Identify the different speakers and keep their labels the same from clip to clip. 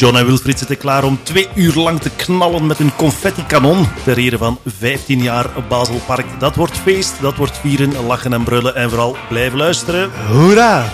Speaker 1: John en Wilfried zitten klaar om twee uur lang te knallen met een confetti-kanon. Ter ere van 15 jaar Baselpark. Dat wordt feest, dat wordt vieren, lachen en brullen en vooral blijven luisteren.
Speaker 2: Hoera!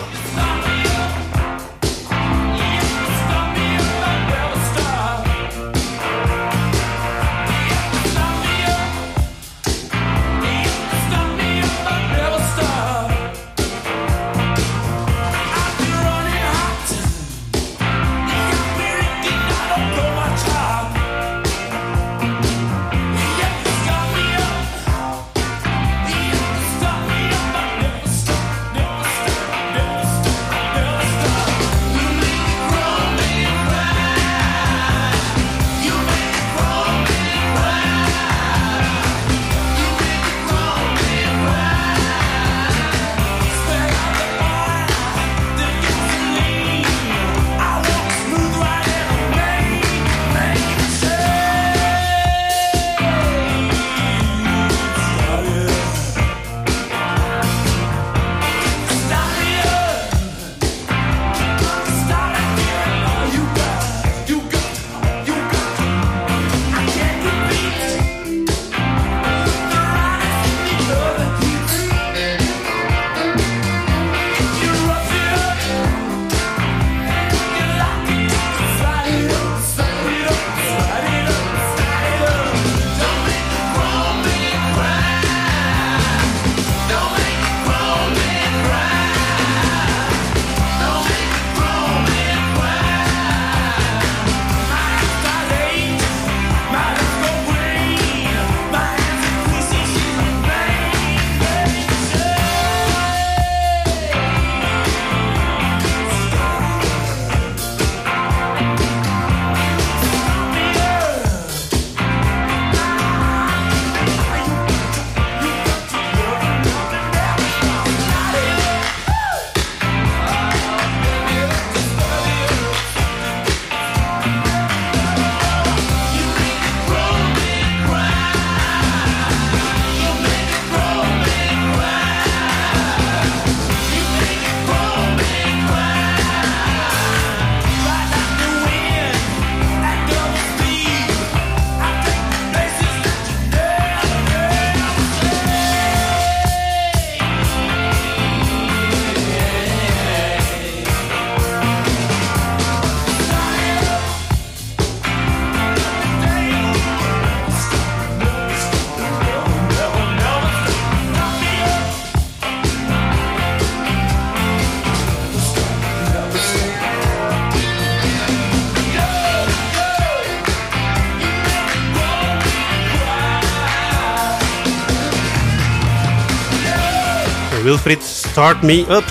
Speaker 2: Wilfried, start me up.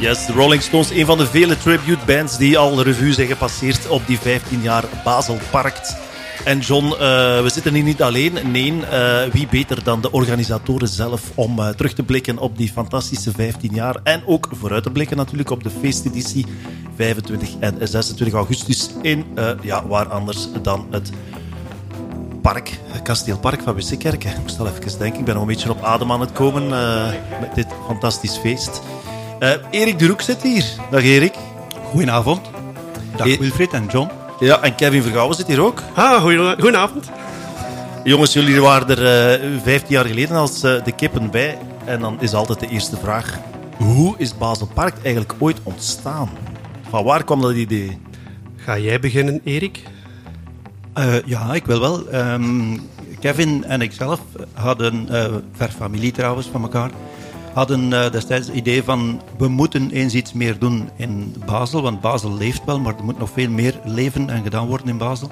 Speaker 1: Yes, de Rolling Stones, een van de vele tribute bands die al revue zijn gepasseerd op die 15 jaar Baselparkt. En John, uh, we zitten hier niet alleen. Nee, uh, wie beter dan de organisatoren zelf om uh, terug te blikken op die fantastische 15 jaar. En ook vooruit te blikken natuurlijk op de feesteditie 25 en 26 augustus in, ja, waar anders dan het park, kasteelpark van Wissekerke. Ik moest al even denken, ik ben nog een beetje op adem aan het komen uh, met dit fantastisch feest. Uh, Erik de Roek zit hier. Dag Erik.
Speaker 2: Goedenavond. Dag e Wilfried en John.
Speaker 1: Ja, en Kevin Vergouwen zit hier ook.
Speaker 3: Ah, goedenavond.
Speaker 1: Jongens, jullie waren er uh, 15 jaar geleden als de kippen bij. En dan is altijd de eerste vraag, hoe is Baselpark eigenlijk ooit ontstaan? Van waar kwam dat idee?
Speaker 3: Ga jij beginnen, Erik?
Speaker 2: Uh, ja, ik wil wel. Um, Kevin en ikzelf hadden, uh, ver familie trouwens van elkaar, hadden uh, destijds het idee van we moeten eens iets meer doen in Basel, want Basel leeft wel, maar er moet nog veel meer leven en gedaan worden in Basel.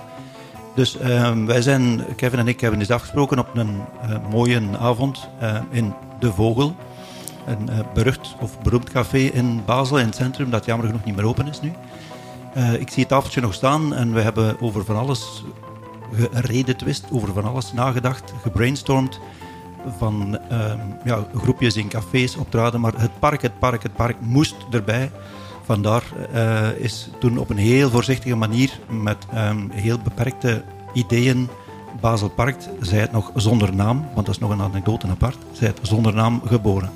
Speaker 2: Dus uh, wij zijn, Kevin en ik hebben eens afgesproken op een mooie avond in De Vogel, een berucht of beroemd café in Basel, in het centrum, dat jammer genoeg niet meer open is nu. Uh, ik zie het tafeltje nog staan en we hebben over van alles geredetwist, over van alles nagedacht, gebrainstormd. Van uh, ja, groepjes in cafés optraden, maar het park, het park, het park moest erbij. Vandaar uh, is toen op een heel voorzichtige manier, met um, heel beperkte ideeën, Baselpark, zij het nog zonder naam, want dat is nog een anekdote apart, zij het zonder naam geboren.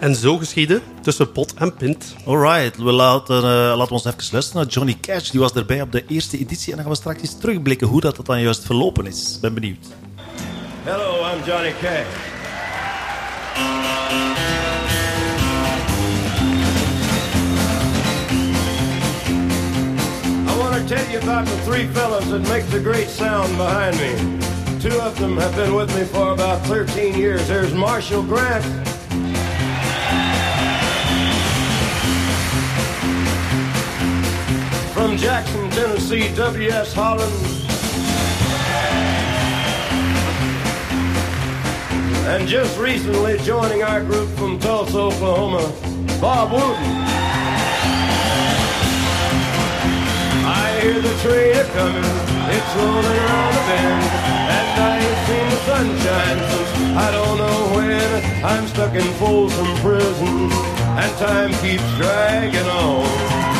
Speaker 3: En zo geschieden tussen pot en pint.
Speaker 1: Alright, we laten, uh, laten we ons even luisteren naar Johnny Cash. Die was erbij op de eerste editie. En dan gaan we straks eens terugblikken hoe dat, dat dan juist verlopen is. Ben benieuwd.
Speaker 4: Hello, I'm Johnny Cash. I want to tell you about the three fellas that make the great sound behind me. Two of them have been with me for about 13 years. There's Marshall Grant. From Jackson, Tennessee, W.S. Holland. And just recently joining our group from Tulsa, Oklahoma, Bob Wooten. I hear the train a coming, it's rolling around the bend, and I ain't seen the sunshine since I don't know when. I'm stuck in Folsom Prison, and time keeps dragging on.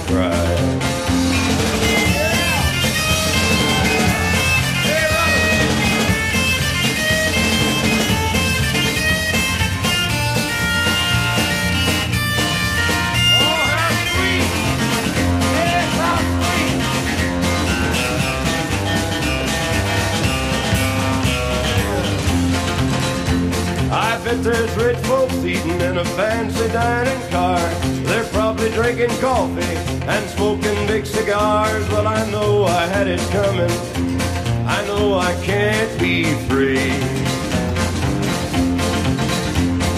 Speaker 4: Bet there's rich folks eating in a fancy dining car. They're probably drinking coffee and smoking big cigars. Well, I know I had it coming. I know I can't be free.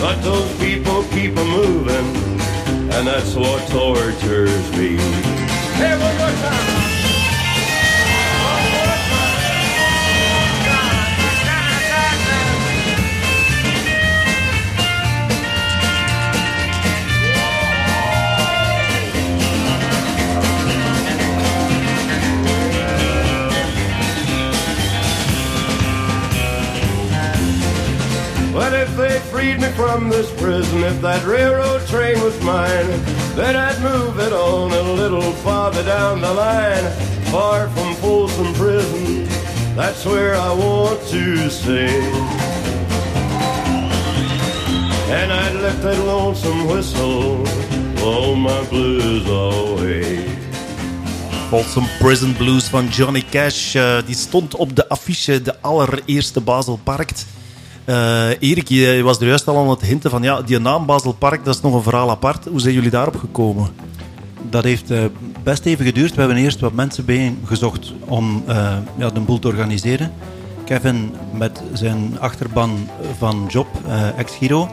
Speaker 4: But those people keep a moving, and that's what tortures me. Hey, one more time. Well, if they freed me from this prison, if that railroad train was mine, then I'd move it on a little farther down the line, far from Folsom Prison. That's where I want to stay. And I'd let that lonesome whistle blow my blues away.
Speaker 1: Folsom Prison Blues van Johnny Cash. Uh, die stond op de affiche de allereerste Basel Parkt. Uh, Erik, je was er juist al aan het hinten van ja, die naam Basel Park, dat is nog een verhaal apart. Hoe zijn jullie daarop gekomen?
Speaker 5: Dat heeft uh, best even geduurd. We hebben eerst wat mensen bijeengezocht om uh, ja, de boel te organiseren. Kevin met zijn achterban van Job, ex-Giro.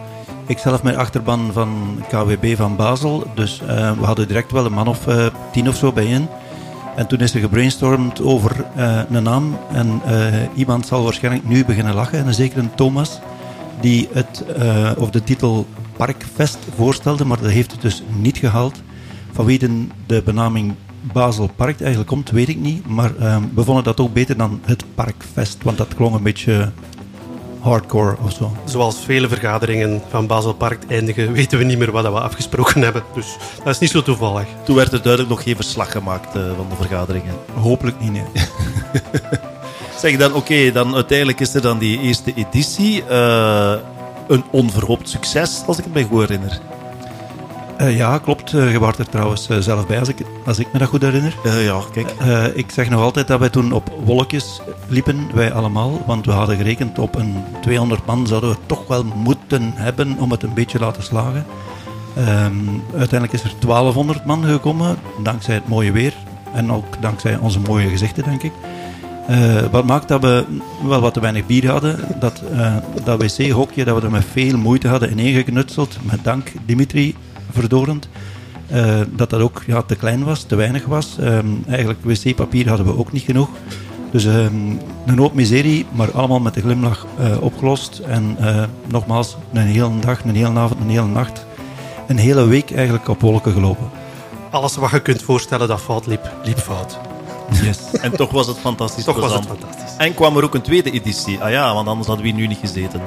Speaker 5: Ikzelf met achterban van KWB van Basel. Dus we hadden direct wel een man of tien of zo bijeen. En toen is er gebrainstormd over uh, een naam. En uh, iemand zal waarschijnlijk nu beginnen lachen. En zeker een Thomas, die het, uh, of de titel Parkfest voorstelde, maar dat heeft het dus niet gehaald. Van wie de, de benaming Basel Park eigenlijk komt, weet ik niet. Maar we vonden dat ook beter dan het Parkfest, want dat klonk een beetje hardcore of zo.
Speaker 3: Zoals vele vergaderingen van Basel Park eindigen, weten we niet meer wat we afgesproken hebben. Dus dat is niet zo toevallig.
Speaker 1: Toen werd er duidelijk nog geen verslag gemaakt uh, van de vergaderingen.
Speaker 5: Hopelijk niet, nee.
Speaker 1: zeg dan, oké, okay, dan uiteindelijk is er dan die eerste editie. Uh, een onverhoopt succes, als ik het me goed herinner.
Speaker 5: Uh, ja, klopt. Uh, je was er trouwens uh, zelf bij, als ik, als ik me dat goed herinner.
Speaker 1: ja, kijk.
Speaker 5: ik zeg nog altijd dat wij toen op wolkjes liepen, wij allemaal. Want we hadden gerekend op een 200 man zouden we toch wel moeten hebben om het een beetje te laten slagen. Um, uiteindelijk is er 1200 man gekomen, dankzij het mooie weer. En ook dankzij onze mooie gezichten, denk ik. wat maakt dat we wel wat te weinig bier hadden. Dat, dat wc-hokje dat we er met veel moeite hadden ineengeknutseld. Met dank Dimitri verdorend. Uh, dat dat ook ja, te klein was, te weinig was. Um, eigenlijk wc-papier hadden we ook niet genoeg. Dus um, een hoop miserie, maar allemaal met de glimlach uh, opgelost. En uh, nogmaals, een hele dag, een hele avond, een hele nacht. een hele week eigenlijk op wolken gelopen.
Speaker 3: Alles wat je kunt voorstellen dat fout liep, liep fout.
Speaker 5: Yes.
Speaker 6: En toch was het fantastisch
Speaker 3: Toch was het fantastisch.
Speaker 6: En kwam er ook een tweede editie. Ah ja, want anders hadden we hier nu niet gezeten.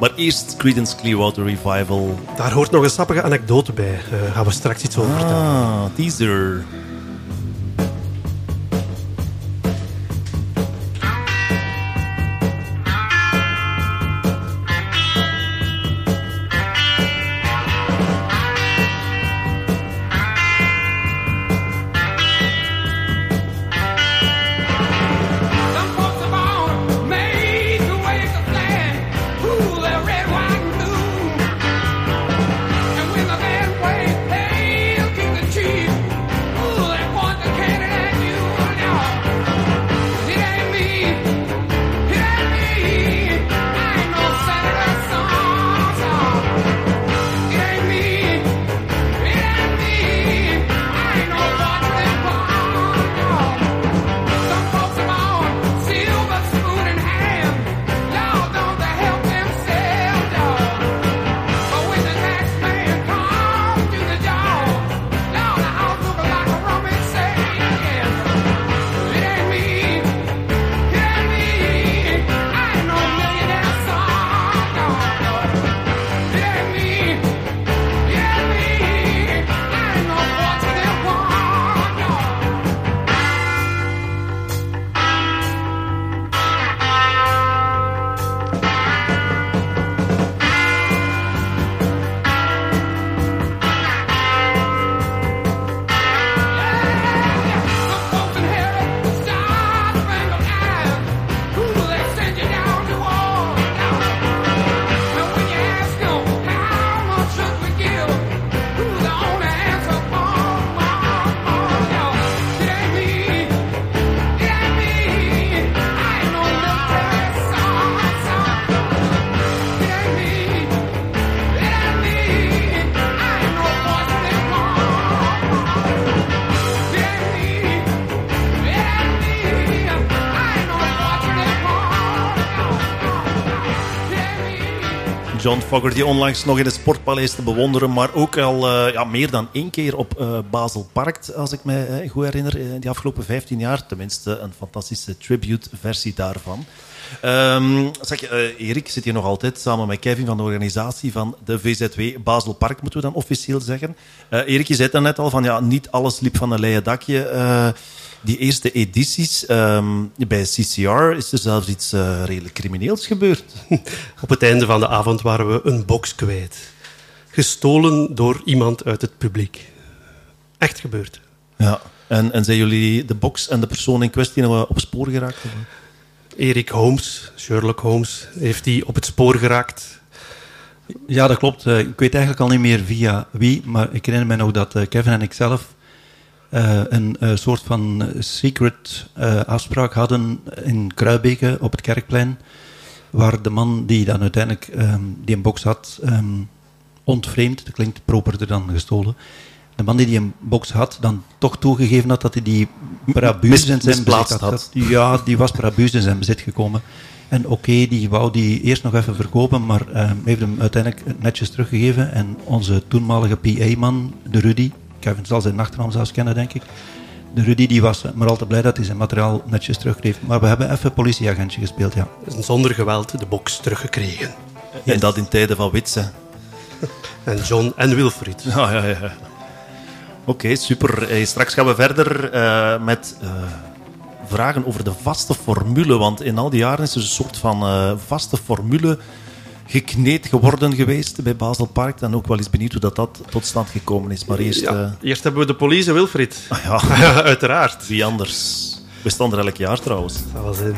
Speaker 6: Maar eerst Creedence Clearwater Revival.
Speaker 3: Daar hoort nog een sappige anekdote bij. Daar gaan we straks iets over vertellen.
Speaker 6: Ah, teaser. John Fogerty onlangs nog in het Sportpaleis te bewonderen, maar ook al eh, ja, meer dan één keer op eh Basel Park, als ik me eh, goed herinner, in die afgelopen 15 jaar. Tenminste, een fantastische tribute-versie daarvan. Ehm, zeg, Erik zit hier nog altijd samen met Kevin van de organisatie van de VZW Basel Park, moeten we dan officieel zeggen. Erik, je zei net al van ja, niet alles liep van een leien dakje. Eh, die eerste edities ehm, bij CCR is er zelfs iets eh, redelijk crimineels gebeurd.
Speaker 3: Op het einde van de avond waren we een box kwijt. Gestolen door iemand uit het publiek. Echt gebeurd.
Speaker 6: Ja. En, en zijn jullie de box en de persoon in kwestie nog op spoor geraakt?
Speaker 3: Erik Holmes, Sherlock Holmes, heeft die op het spoor geraakt.
Speaker 5: Ja, dat klopt. Eh, ik weet eigenlijk al niet meer via wie, maar ik herinner me nog dat eh, Kevin en ik zelf eh, een eh, soort van eh, secret afspraak hadden in Kruibeke op het Kerkplein, waar de man die dan uiteindelijk ehm, die een box had, ehm, ontvreemd, dat klinkt properder dan gestolen, de man die die een box had, dan toch toegegeven had dat hij die per abuse in zijn bezit had. Ja, die was per abuse in zijn bezit gekomen. En oké, die wou die eerst nog even verkopen, maar eh, heeft hem uiteindelijk netjes teruggegeven. En onze toenmalige PA-man, de Rudy, Kevin zal zijn achternaam zelfs kennen, denk ik. De Rudy die was maar al te blij dat hij zijn materiaal netjes terugkreeg. Maar we hebben even politieagentje gespeeld, ja.
Speaker 3: Zonder geweld de box teruggekregen.
Speaker 6: En dat in tijden van witse.
Speaker 3: En John en Wilfried.
Speaker 6: Ja, ja, ja. Oké, super. Straks gaan we verder eh, met eh, vragen over de vaste formule. Want in al die jaren is er een soort van eh, vaste formule gekneed geworden geweest bij Basel Park. Dan ook wel eens benieuwd hoe dat, dat tot stand gekomen is. Maar eerst,
Speaker 3: Ja,
Speaker 6: eh,
Speaker 3: eerst hebben we de police, Wilfried.
Speaker 6: ah ja,
Speaker 3: Uiteraard.
Speaker 6: wie anders? We staan er elk jaar trouwens.
Speaker 3: Dat was in.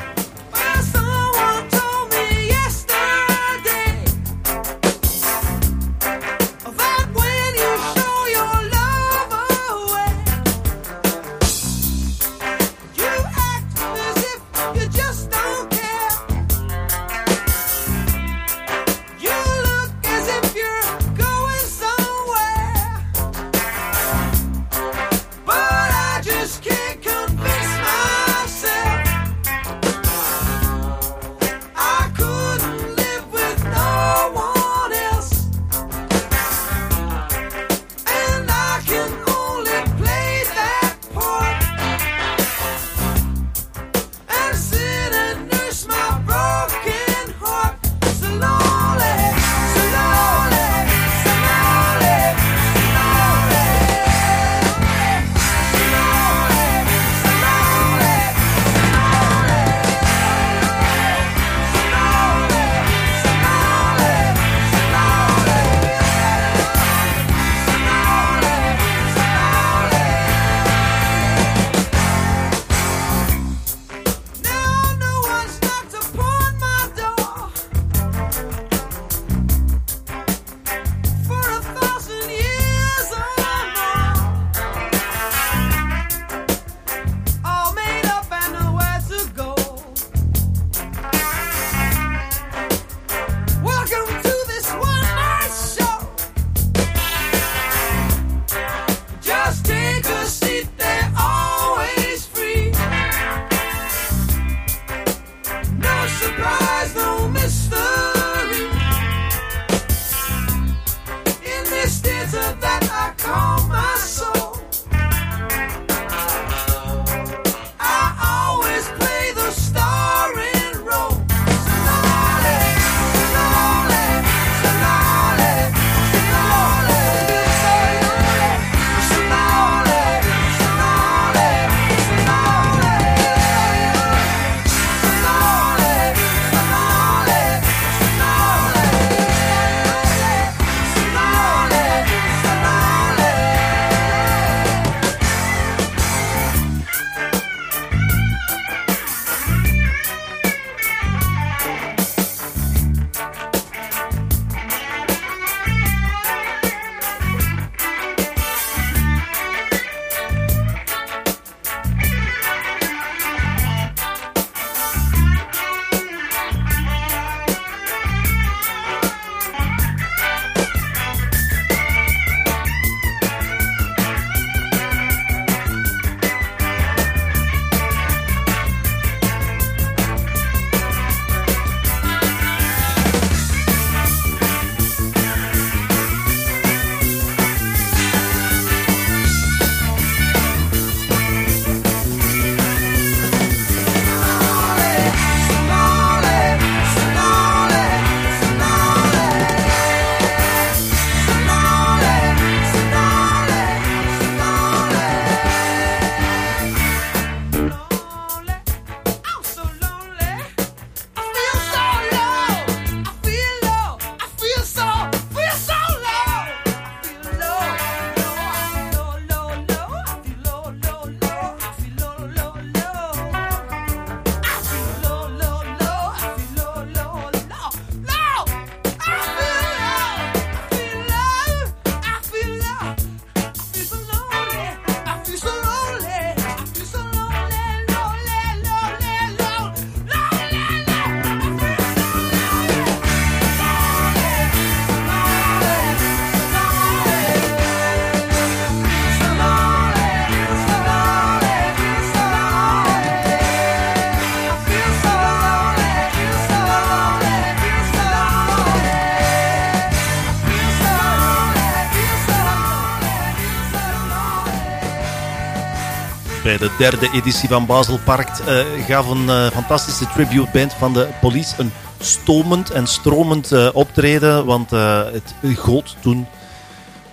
Speaker 1: Bij de derde editie van Basel Parkt eh, gaf een eh, fantastische tribute band van de police een stomend en stromend eh, optreden. Want het goot toen,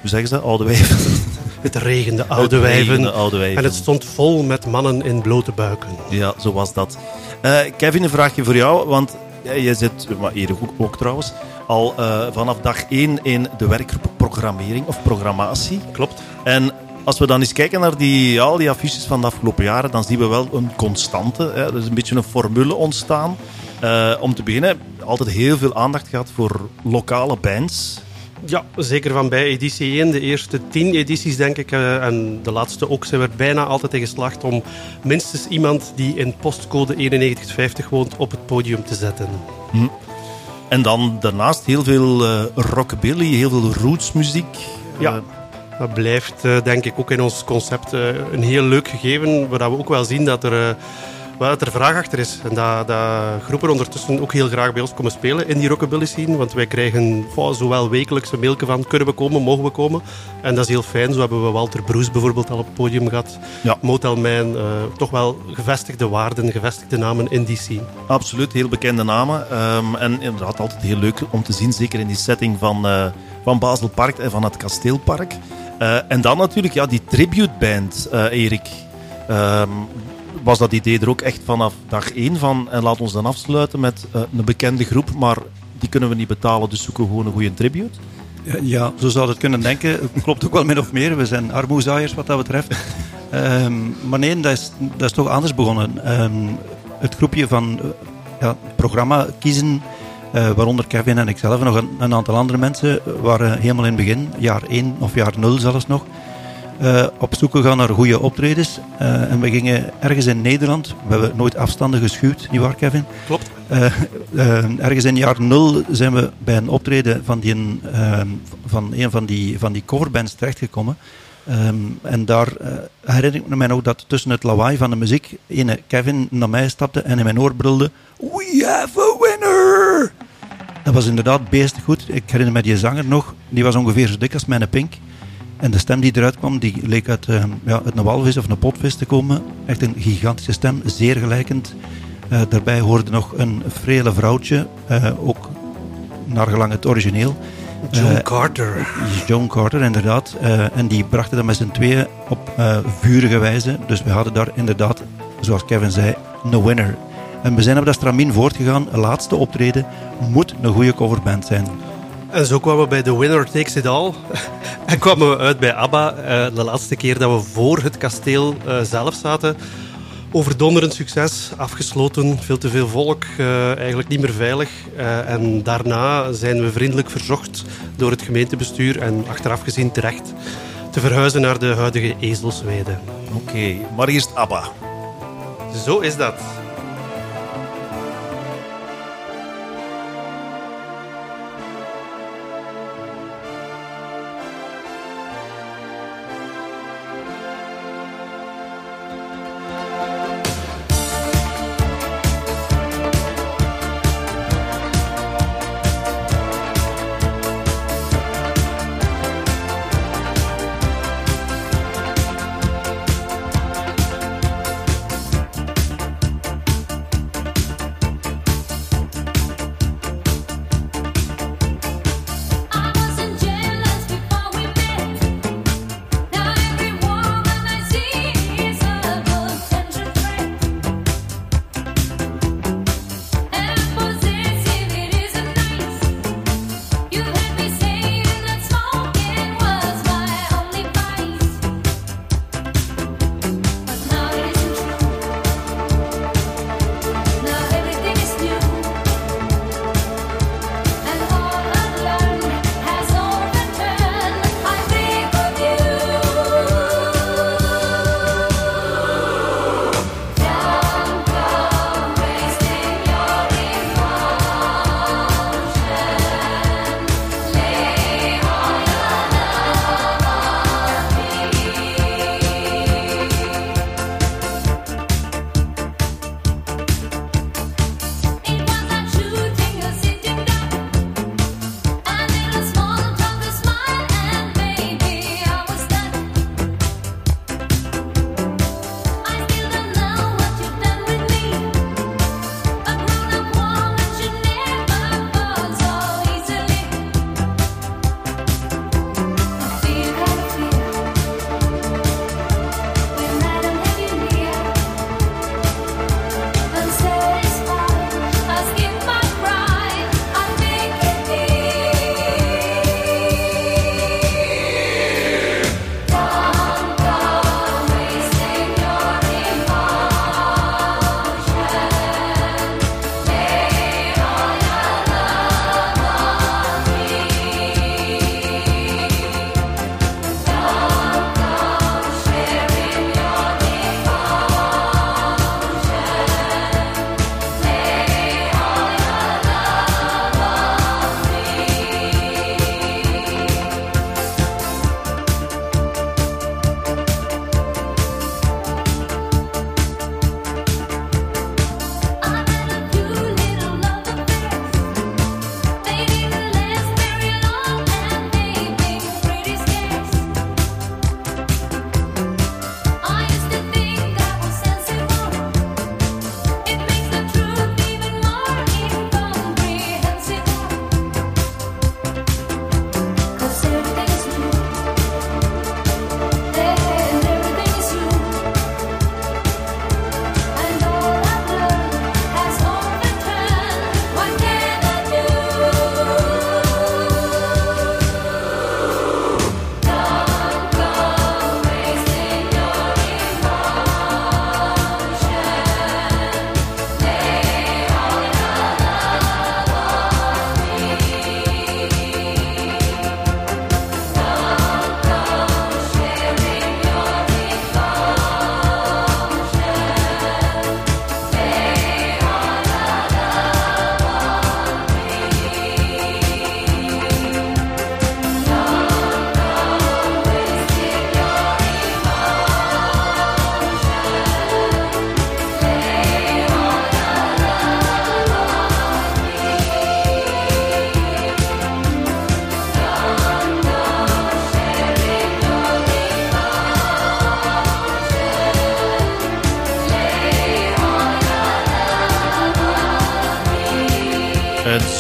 Speaker 1: hoe zeggen ze, oude wijven.
Speaker 3: Het regende oude
Speaker 1: Het
Speaker 3: wijven.
Speaker 1: regende oude wijven.
Speaker 3: En het stond vol met mannen in blote buiken.
Speaker 1: Ja, zo was dat. Kevin, een vraagje voor jou. Want je zit, maar Erik ook, ook trouwens, al vanaf dag 1 in de werkgroep programmering of programmatie.
Speaker 3: Klopt.
Speaker 1: En als we dan eens kijken naar die, al die affiches van de afgelopen jaren, dan zien we wel een constante. Hè. Er is een beetje een formule ontstaan. Eh, om te beginnen, altijd heel veel aandacht gehad voor lokale bands.
Speaker 3: Ja, zeker van bij editie 1. De eerste tien edities, denk ik, eh, en de laatste ook, zijn we er bijna altijd in geslaagd om minstens iemand die in postcode 9150 woont op het podium te zetten.
Speaker 1: En dan daarnaast heel veel eh, rockabilly, heel veel rootsmuziek.
Speaker 3: Ja. Dat blijft, eh, denk ik, ook in ons concept eh, een heel leuk gegeven, waar we ook wel zien dat er, eh, wel dat er vraag achter is. En dat, dat groepen ondertussen ook heel graag bij ons komen spelen in die rockabilly scene, want wij krijgen oh, zowel wekelijks een mailje van kunnen we komen, mogen we komen. En dat is heel fijn. Zo hebben we Walter Broes bijvoorbeeld al op het podium gehad.
Speaker 1: Ja.
Speaker 3: Motel Man, eh, toch wel gevestigde waarden, gevestigde namen in die scene.
Speaker 1: Absoluut, heel bekende namen. Ehm, en inderdaad altijd heel leuk om te zien, zeker in die setting van, van Baselpark en van het Kasteelpark. Eh, en dan natuurlijk ja, die tributeband, eh Erik. Ehm, was dat idee er ook echt vanaf dag één van? En laat ons dan afsluiten met eh, een bekende groep, maar die kunnen we niet betalen, dus zoeken we gewoon een goede tribute.
Speaker 5: Ja, zo zou het kunnen denken. Klopt ook wel min of meer. We zijn armoezaaiers wat dat betreft. Ehm, maar nee, dat is, dat is toch anders begonnen. Ehm, het groepje van ja, programma kiezen, eh, waaronder Kevin en ikzelf en nog een, een aantal andere mensen, waren helemaal in het begin, jaar 1 of jaar 0 zelfs nog, eh, op zoek gegaan naar goede optredens. Eh, en we gingen ergens in Nederland, we hebben nooit afstanden geschuwd, nietwaar Kevin?
Speaker 3: Klopt.
Speaker 5: Ergens in jaar nul zijn we bij een optreden van, die, eh, van een van die, van die coverbands terechtgekomen. Ehm, en daar herinner ik me nog dat tussen het lawaai van de muziek ene Kevin naar mij stapte en in mijn oor brulde We have a! Dat was inderdaad beestig goed. Ik herinner me die zanger nog. Die was ongeveer zo dik als mijn pink. En de stem die eruit kwam, die leek uit, eh, ja, uit een walvis of een potvis te komen. Echt een gigantische stem, zeer gelijkend. Eh, daarbij hoorde nog een frele vrouwtje, eh, ook naar gelang het origineel.
Speaker 3: John
Speaker 5: Eh,
Speaker 3: Carter.
Speaker 5: John Carter, inderdaad. En die brachten dat met z'n tweeën op vurige wijze. Dus we hadden daar inderdaad, zoals Kevin zei, een winner. En we zijn op dat stramien voortgegaan. Een laatste optreden moet een goede coverband zijn.
Speaker 3: En zo kwamen we bij The Winner Takes It All. en kwamen we uit bij ABBA. eh, de laatste keer dat we voor het kasteel eh, zelf zaten. Overdonderend succes, afgesloten, veel te veel volk, eh, eigenlijk niet meer veilig. Eh, en daarna zijn we vriendelijk verzocht door het gemeentebestuur en achteraf gezien terecht te verhuizen naar de huidige Ezelsweide.
Speaker 1: Oké, maar eerst ABBA.
Speaker 3: Zo is dat.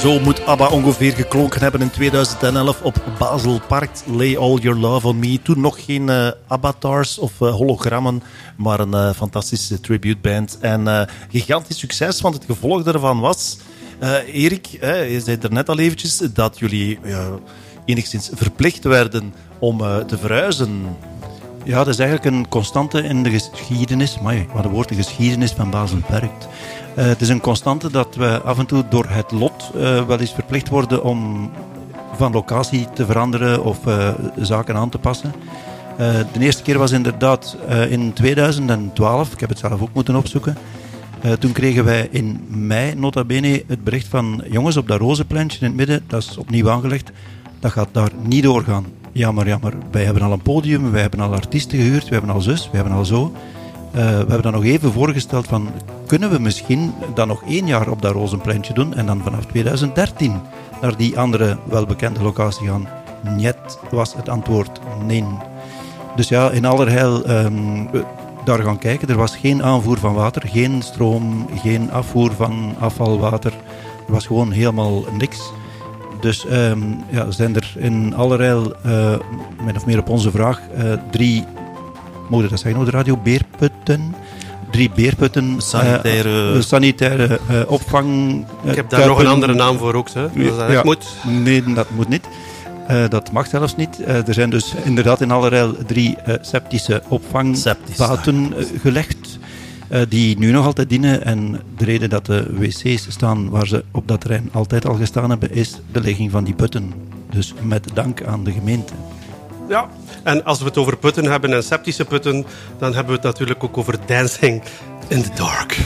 Speaker 1: Zo moet ABBA ongeveer geklonken hebben in 2011 op Baselparkt. Lay All Your Love On Me. Toen nog geen eh, avatars of eh, hologrammen, maar een eh, fantastische tributeband. En gigantisch succes, want het gevolg daarvan was... Erik, je zei er net al eventjes dat jullie enigszins verplicht werden om te verhuizen.
Speaker 5: Ja, dat is eigenlijk een constante in de geschiedenis. Maar wat een woord, de geschiedenis van Baselbergt. Eh het is een constante dat we af en toe door het lot eh, wel eens verplicht worden om van locatie te veranderen of eh, zaken aan te passen. De eerste keer was inderdaad in 2012. Ik heb het zelf ook moeten opzoeken. Toen kregen wij in mei nota bene het bericht van jongens op dat rozenplantje in het midden, dat is opnieuw aangelegd, dat gaat daar niet doorgaan. Jammer, jammer. Wij hebben al een podium, wij hebben al artiesten gehuurd, we hebben al zus, we hebben al zo. Eh, we hebben dan nog even voorgesteld van, kunnen we misschien dan nog één jaar op dat rozenplantje doen en dan vanaf 2013 naar die andere welbekende locatie gaan? Niet was het antwoord nee. Dus ja, in allerheil ehm, eh, daar gaan kijken. Er was geen aanvoer van water, geen stroom, geen afvoer van afvalwater. Er was gewoon helemaal niks. Dus ehm, ja, zijn er in allerlei, eh min of meer op onze vraag, eh, drie, mogen we dat zeggen op de radio, beerputten? Drie beerputten.
Speaker 1: Sanitaire-
Speaker 5: eh, sanitaire eh, opvang. eh,
Speaker 3: Ik heb daar nog een andere naam voor ook. Hè. Dat dat
Speaker 5: Ja.
Speaker 3: moet.
Speaker 5: Nee, dat moet niet. Eh, dat mag zelfs niet. Eh, er zijn dus inderdaad in allerlei drie eh, septische opvangvaten eh, gelegd. eh, die nu nog altijd dienen. En de reden dat de wc's staan waar ze op dat terrein altijd al gestaan hebben, is de ligging van die putten. Dus met dank aan de gemeente.
Speaker 3: Ja. En als we het over putten hebben en septische putten, dan hebben we het natuurlijk ook over Dancing in the Dark.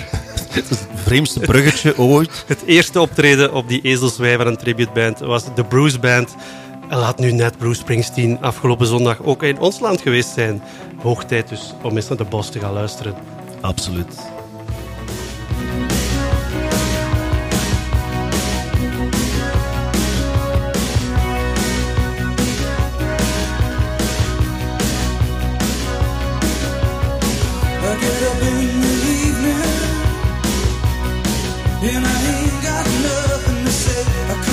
Speaker 1: Het vreemdste bruggetje ooit.
Speaker 3: Het eerste optreden op die Ezelswijver en tributeband was de Bruce Band. En laat nu net Bruce Springsteen afgelopen zondag ook in ons land geweest zijn. Hoog tijd dus om eens naar de bos te gaan luisteren.
Speaker 1: Absoluut.
Speaker 2: Got nothing to say.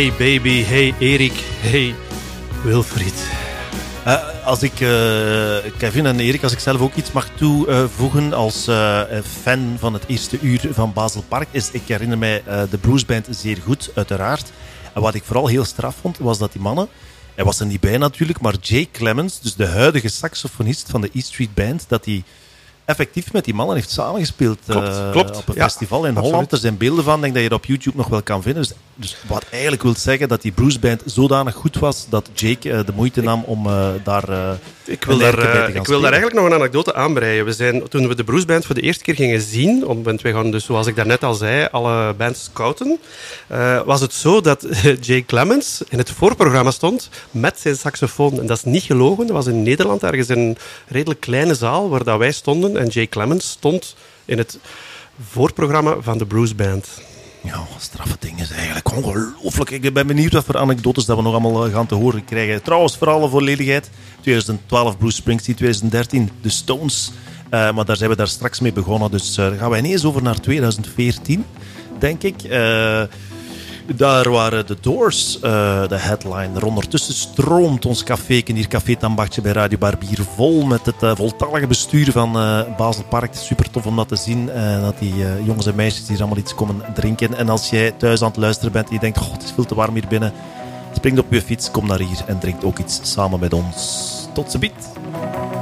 Speaker 2: Hey baby,
Speaker 3: hey Erik, hey Wilfried.
Speaker 1: Eh, als ik, eh, Kevin en Erik, als ik zelf ook iets mag toevoegen als eh, fan van het eerste uur van Basel Park, is ik herinner mij de Bruce Band zeer goed, uiteraard. En wat ik vooral heel straf vond, was dat die mannen, hij was er niet bij natuurlijk, maar Jay Clemens, dus de huidige saxofonist van de E Street Band, dat hij effectief met die mannen heeft samengespeeld
Speaker 3: Klopt, klopt.
Speaker 1: op een
Speaker 3: Ja,
Speaker 1: festival in
Speaker 3: absoluut.
Speaker 1: Holland. Er zijn beelden van, denk dat je dat op YouTube nog wel kan vinden. Dus, dus wat eigenlijk wil zeggen dat die Bruce Band zodanig goed was dat Jake eh, de moeite nam om eh, daar eh,
Speaker 3: Ik wil, daar,
Speaker 1: lijntje bij te gaan
Speaker 3: ik wil daar eigenlijk nog een anekdote aanbreien. We zijn, toen we de Bruce Band voor de eerste keer gingen zien, om, want wij gaan dus, zoals ik daarnet al zei, alle bands scouten, was het zo dat Jay Clemens in het voorprogramma stond met zijn saxofoon. En dat is niet gelogen. Dat was in Nederland ergens in een redelijk kleine zaal waar dat wij stonden. En Jay Clemens stond in het voorprogramma van de Bruce Band.
Speaker 1: Ja, straffe dingen is eigenlijk ongelooflijk. Ik ben benieuwd wat voor anekdotes dat we nog allemaal eh, gaan te horen krijgen. Trouwens, voor alle volledigheid, 2012 Bruce Springsteen, 2013 The Stones. Eh, maar daar zijn we daar straks mee begonnen. Dus eh, dan gaan we ineens over naar 2014, denk ik. Eh, daar waren de Doors eh, de headline. Ondertussen stroomt ons café, hier Café Tambachtje bij Radio Barbier, vol met het eh, voltallige bestuur van eh Basel Park. Super tof om dat te zien. dat die jongens en meisjes hier allemaal iets komen drinken. En als jij thuis aan het luisteren bent en je denkt, oh, het is veel te warm hier binnen. Spring op je fiets, kom naar hier en drink ook iets samen met ons. Tot.
Speaker 2: Keep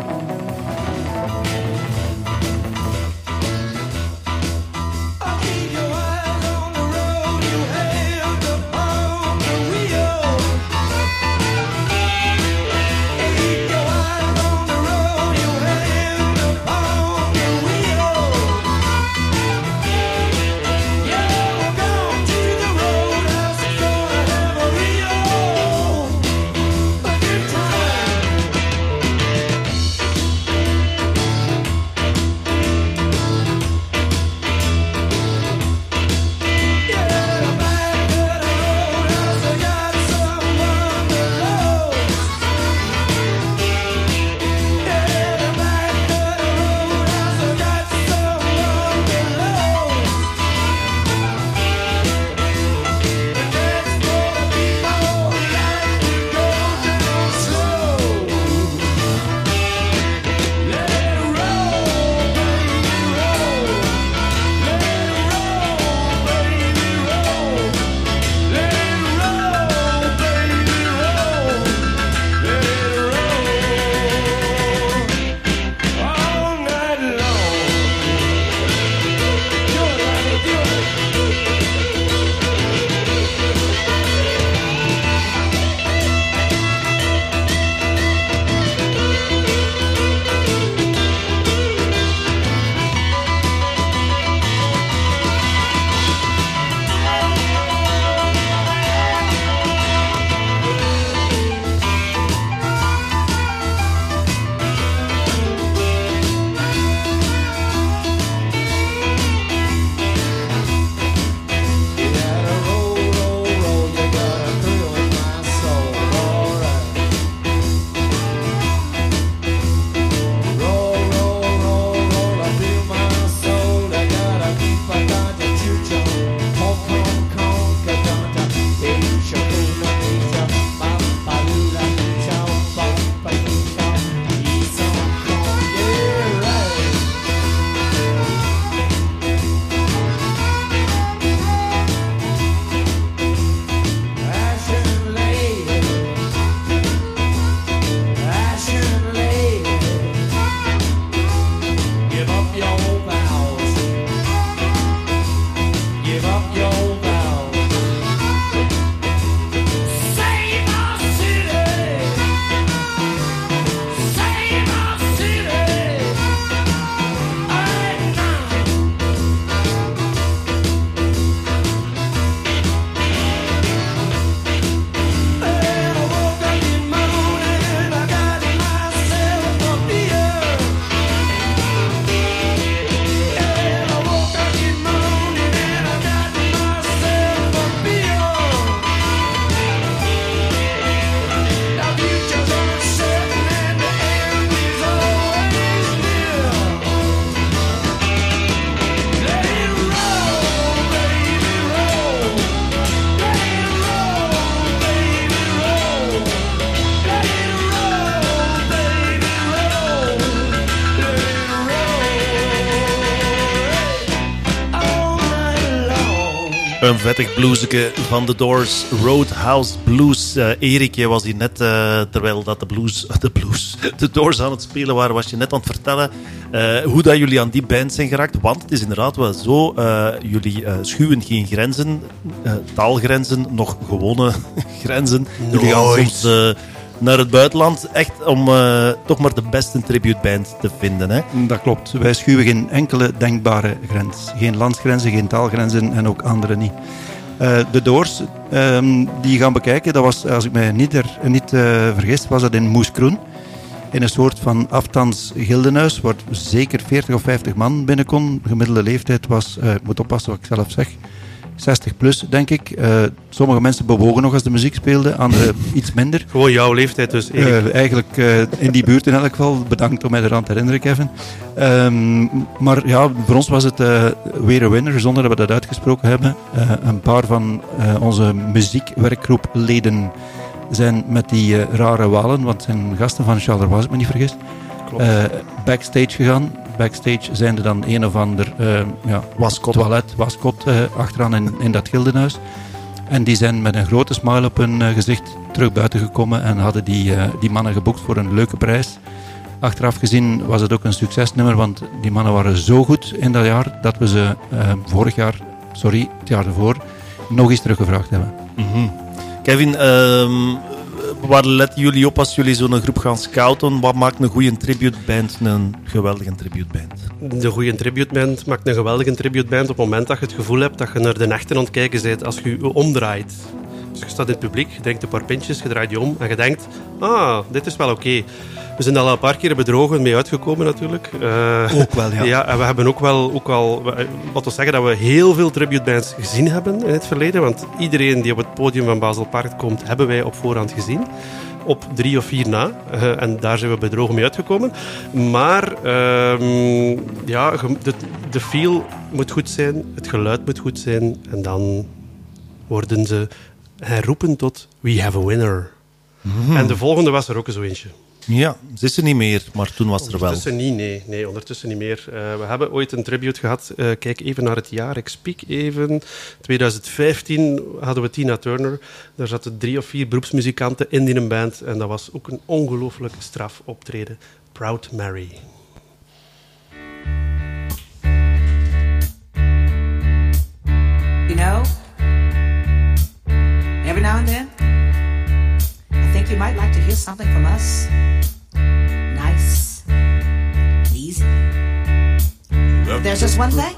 Speaker 1: Een vettig bluesje van The Doors, Roadhouse Blues. Eh Erik, jij was hier net, eh, terwijl dat de blues, de blues, de Doors aan het spelen waren, was je net aan het vertellen eh, hoe dat jullie aan die band zijn geraakt. Want het is inderdaad wel zo, jullie schuwen geen grenzen, taalgrenzen, nog gewone grenzen. Jullie gaan soms naar het buitenland, echt om eh, toch maar de beste tributeband te vinden. Hè?
Speaker 5: Dat klopt. Wij schuwen geen enkele denkbare grens. Geen landsgrenzen, geen taalgrenzen en ook andere niet. Eh, de Doors, ehm, die gaan bekijken, dat was, als ik mij niet, er, niet eh, vergis, was dat in Moeskroen. In een soort van aftans gildenhuis, waar zeker 40 of 50 man binnen kon. De gemiddelde leeftijd was, ik moet oppassen wat ik zelf zeg, 60 plus, denk ik. Eh, sommige mensen bewogen nog als de muziek speelde, anderen iets minder.
Speaker 3: Gewoon jouw leeftijd dus.
Speaker 5: Eh, eigenlijk eh, in die buurt in elk geval. Bedankt om mij eraan te herinneren, Kevin. Ehm, maar ja, voor ons was het weer een winner, zonder dat we dat uitgesproken hebben. Een paar van onze muziekwerkgroepleden zijn met die rare walen, want zijn gasten van Charleroi, als ik me niet vergis, backstage gegaan. Backstage zijn er dan een of ander eh, ja,
Speaker 1: Waskot.
Speaker 5: toilet, waskot eh, achteraan in, in dat gildenhuis. En die zijn met een grote smile op hun eh, gezicht terug buiten gekomen en hadden die, die mannen geboekt voor een leuke prijs. Achteraf gezien was het ook een succesnummer, want die mannen waren zo goed in dat jaar dat we ze vorig jaar, sorry, het jaar ervoor, nog eens teruggevraagd hebben.
Speaker 1: Kevin, ehm, waar letten jullie op als jullie zo'n groep gaan scouten? Wat maakt een goede tributeband een geweldige tributeband?
Speaker 3: De goede tributeband maakt een geweldige tributeband op het moment dat je het gevoel hebt dat je naar de nachten aan het kijken bent als je je omdraait. Dus je staat in het publiek, je drinkt een paar pintjes, je draait je om en je denkt, ah, dit is wel oké. We zijn al een paar keer bedrogen mee uitgekomen natuurlijk. Eh,
Speaker 5: Ook wel, ja.
Speaker 3: Ja, en we hebben ook wel, ook al, we- laten we zeggen dat we heel veel tributebands gezien hebben in het verleden. Want iedereen die op het podium van Basel Park komt, hebben wij op voorhand gezien. Op drie of vier na. Eh, en daar zijn we bedrogen mee uitgekomen. Maar ehm, ja, de, de feel moet goed zijn, het geluid moet goed zijn. En dan worden ze herroepen tot We have a winner. En de volgende was er ook zo eentje.
Speaker 1: Ja, ze is er niet meer, maar toen was er wel.
Speaker 3: Ondertussen niet, nee. nee ondertussen niet meer. Eh, we hebben ooit een tribute gehad. Eh, kijk even naar het jaar. Ik spiek even. 2015 hadden we Tina Turner. Daar zaten drie of vier beroepsmuzikanten in die band. En dat was ook een ongelooflijk straf optreden. Proud Mary.
Speaker 7: You know, might like to hear something from us. Nice, easy. There's just one thing.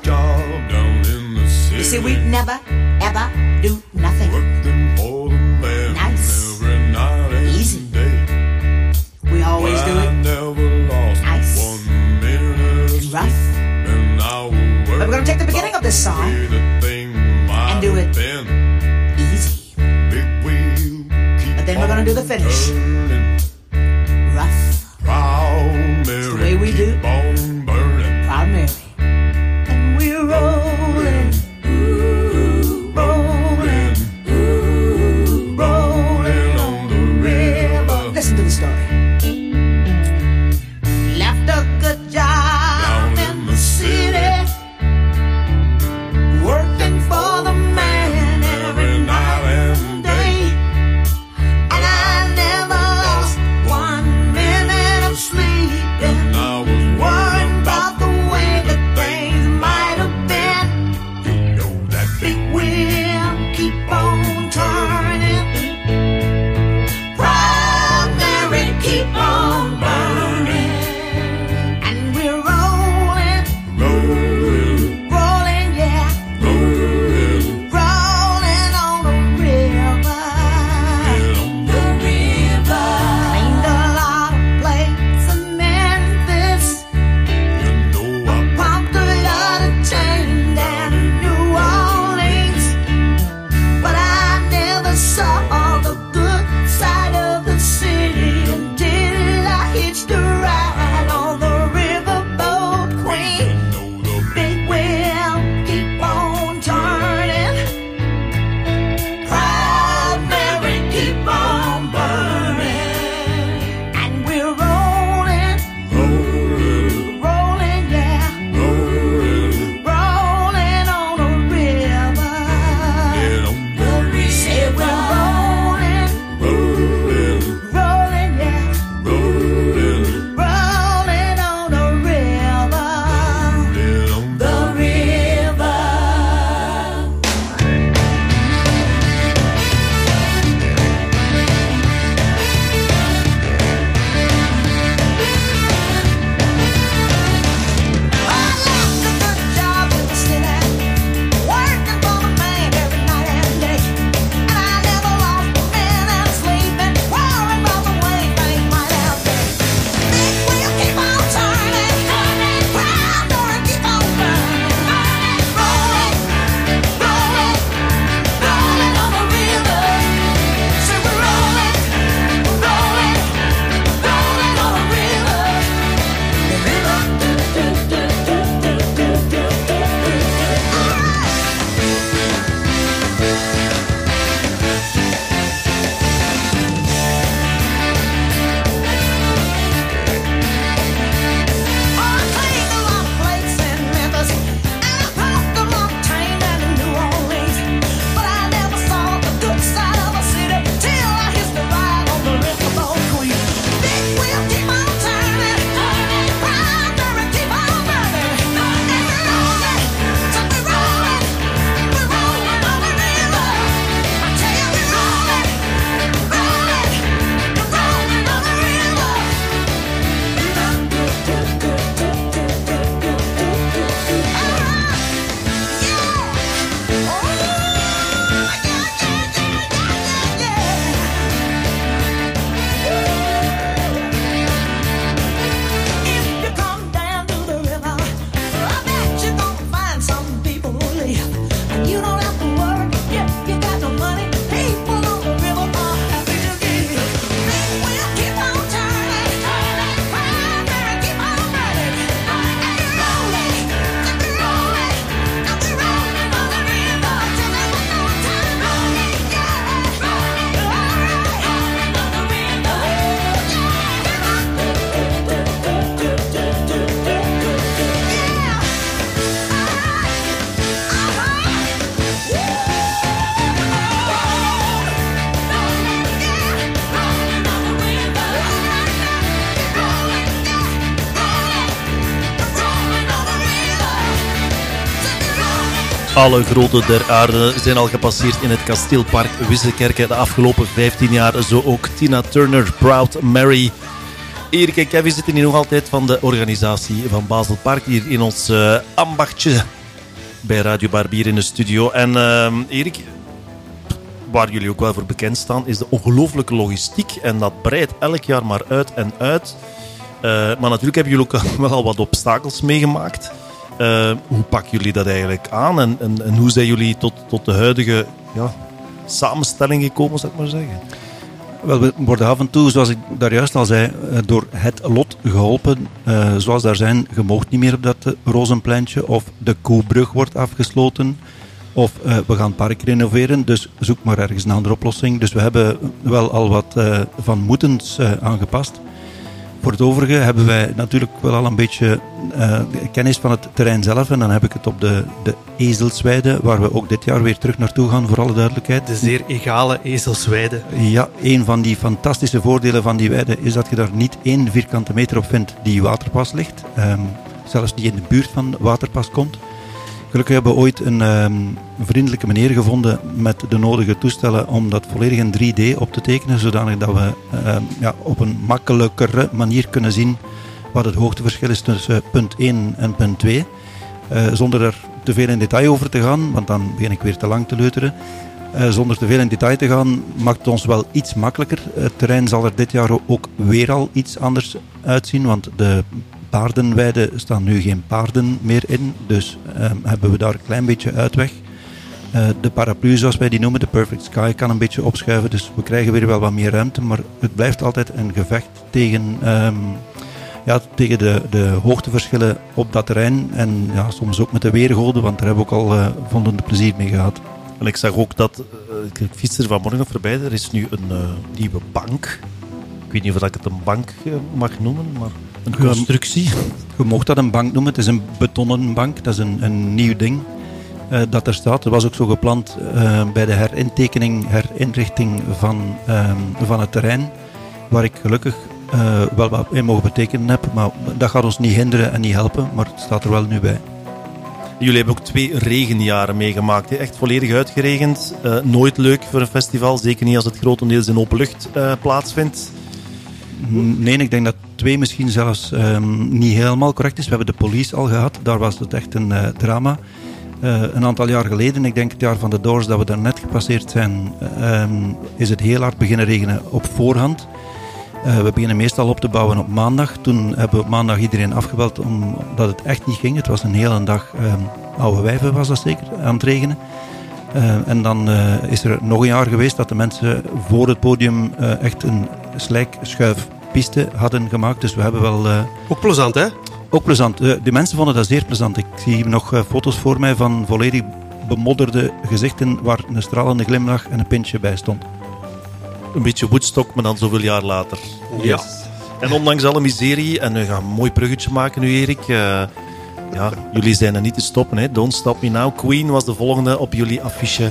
Speaker 7: You see, we never, ever do nothing. Nice. Easy. We always do it nice and rough. But we're gonna take the beginning of this song and do it then we're gonna do the finish.
Speaker 1: Alle grote der aarde zijn al gepasseerd in het kasteelpark Wissekerke de afgelopen 15 jaar. Zo ook Tina Turner, Proud Mary. Erik en Kevin zitten hier nog altijd van de organisatie van Basel Park. Hier in ons eh, ambachtje bij Radio Barbier in de studio. En uh, Erik, waar jullie ook wel voor bekend staan, is de ongelooflijke logistiek. En dat breidt elk jaar maar uit en uit. Uh, maar natuurlijk hebben jullie ook wel al wat obstakels meegemaakt. Uh, hoe pakken jullie dat eigenlijk aan? En, en, hoe zijn jullie tot, tot de huidige ja, samenstelling gekomen, zou ik maar zeggen?
Speaker 5: Wel, we worden af en toe, zoals ik daar juist al zei, door het lot geholpen. Uh, zoals daar zijn, je moogt niet meer op dat rozenpleintje. Of de Koebrug wordt afgesloten. Of we gaan het park renoveren, dus zoek maar ergens een andere oplossing. Dus we hebben wel al wat van moetens uh, aangepast. Voor het overige hebben wij natuurlijk wel al een beetje kennis van het terrein zelf. En dan heb ik het op de, de Ezelsweide, waar we ook dit jaar weer terug naartoe gaan, voor alle duidelijkheid.
Speaker 3: De zeer egale Ezelsweide.
Speaker 5: Ja, een van die fantastische voordelen van die weide is dat je daar niet één vierkante meter op vindt die waterpas ligt. Um, zelfs die in de buurt van waterpas komt. Gelukkig hebben we ooit een um, vriendelijke meneer gevonden met de nodige toestellen om dat volledig in 3D op te tekenen, zodanig dat we um, ja, op een makkelijkere manier kunnen zien wat het hoogteverschil is tussen punt 1 en punt 2. Uh, zonder er te veel in detail over te gaan, want dan begin ik weer te lang te leuteren. Uh, zonder te veel in detail te gaan, maakt het ons wel iets makkelijker. Het terrein zal er dit jaar ook weer al iets anders uitzien, want de paardenweide staan nu geen paarden meer in. Dus um, hebben we daar een klein beetje uitweg. Uh, de paraplu, zoals wij die noemen, de Perfect Sky, kan een beetje opschuiven. Dus we krijgen weer wel wat meer ruimte. Maar het blijft altijd een gevecht tegen, um, ja, tegen de, de hoogteverschillen op dat terrein. En ja, soms ook met de weergoden, want daar hebben we ook al uh, voldoende plezier mee gehad.
Speaker 1: En ik zag ook dat, uh, ik fiets er vanmorgen nog voorbij, er is nu een nieuwe bank. Ik weet niet of ik het een bank mag noemen, maar een constructie.
Speaker 5: Je, mocht dat een bank noemen. Het is een betonnen bank. Dat is een, een nieuw ding uh, dat er staat. Dat was ook zo gepland uh, bij de herintekening, herinrichting van, uh, van het terrein. Waar ik gelukkig uh, wel wat in mogen betekenen heb. Maar dat gaat ons niet hinderen en niet helpen. Maar het staat er wel nu bij.
Speaker 1: Jullie hebben ook twee regenjaren meegemaakt. Hè? Echt volledig uitgeregend. Nooit leuk voor een festival. Zeker niet als het grotendeels in open lucht plaatsvindt.
Speaker 5: Nee, ik denk dat twee misschien zelfs um, niet helemaal correct is. We hebben de police al gehad. Daar was het echt een uh, drama. Uh, een aantal jaar geleden, ik denk het jaar van de Doors dat we daar net gepasseerd zijn, um, is het heel hard beginnen regenen op voorhand. Uh, we beginnen meestal op te bouwen op maandag. Toen hebben we op maandag iedereen afgebeld omdat het echt niet ging. Het was een hele dag, um, oude wijven was dat zeker, aan het regenen. Uh, en dan uh, is er nog een jaar geweest dat de mensen voor het podium uh, echt een slijkschuifpiste hadden gemaakt. Dus we hebben wel...
Speaker 3: Ook plezant, hè?
Speaker 5: Ook plezant. de mensen vonden dat zeer plezant. Ik zie nog foto's voor mij van volledig bemodderde gezichten waar een stralende glimlach en een pintje bij stond.
Speaker 1: Een beetje Woodstock, maar dan zoveel jaar later.
Speaker 3: Ja.
Speaker 1: En ondanks alle miserie, en we gaan een mooi bruggetje maken nu, Erik ja, jullie zijn er niet te stoppen. Hè. Don't Stop Me Now. Queen was de volgende op jullie affiche.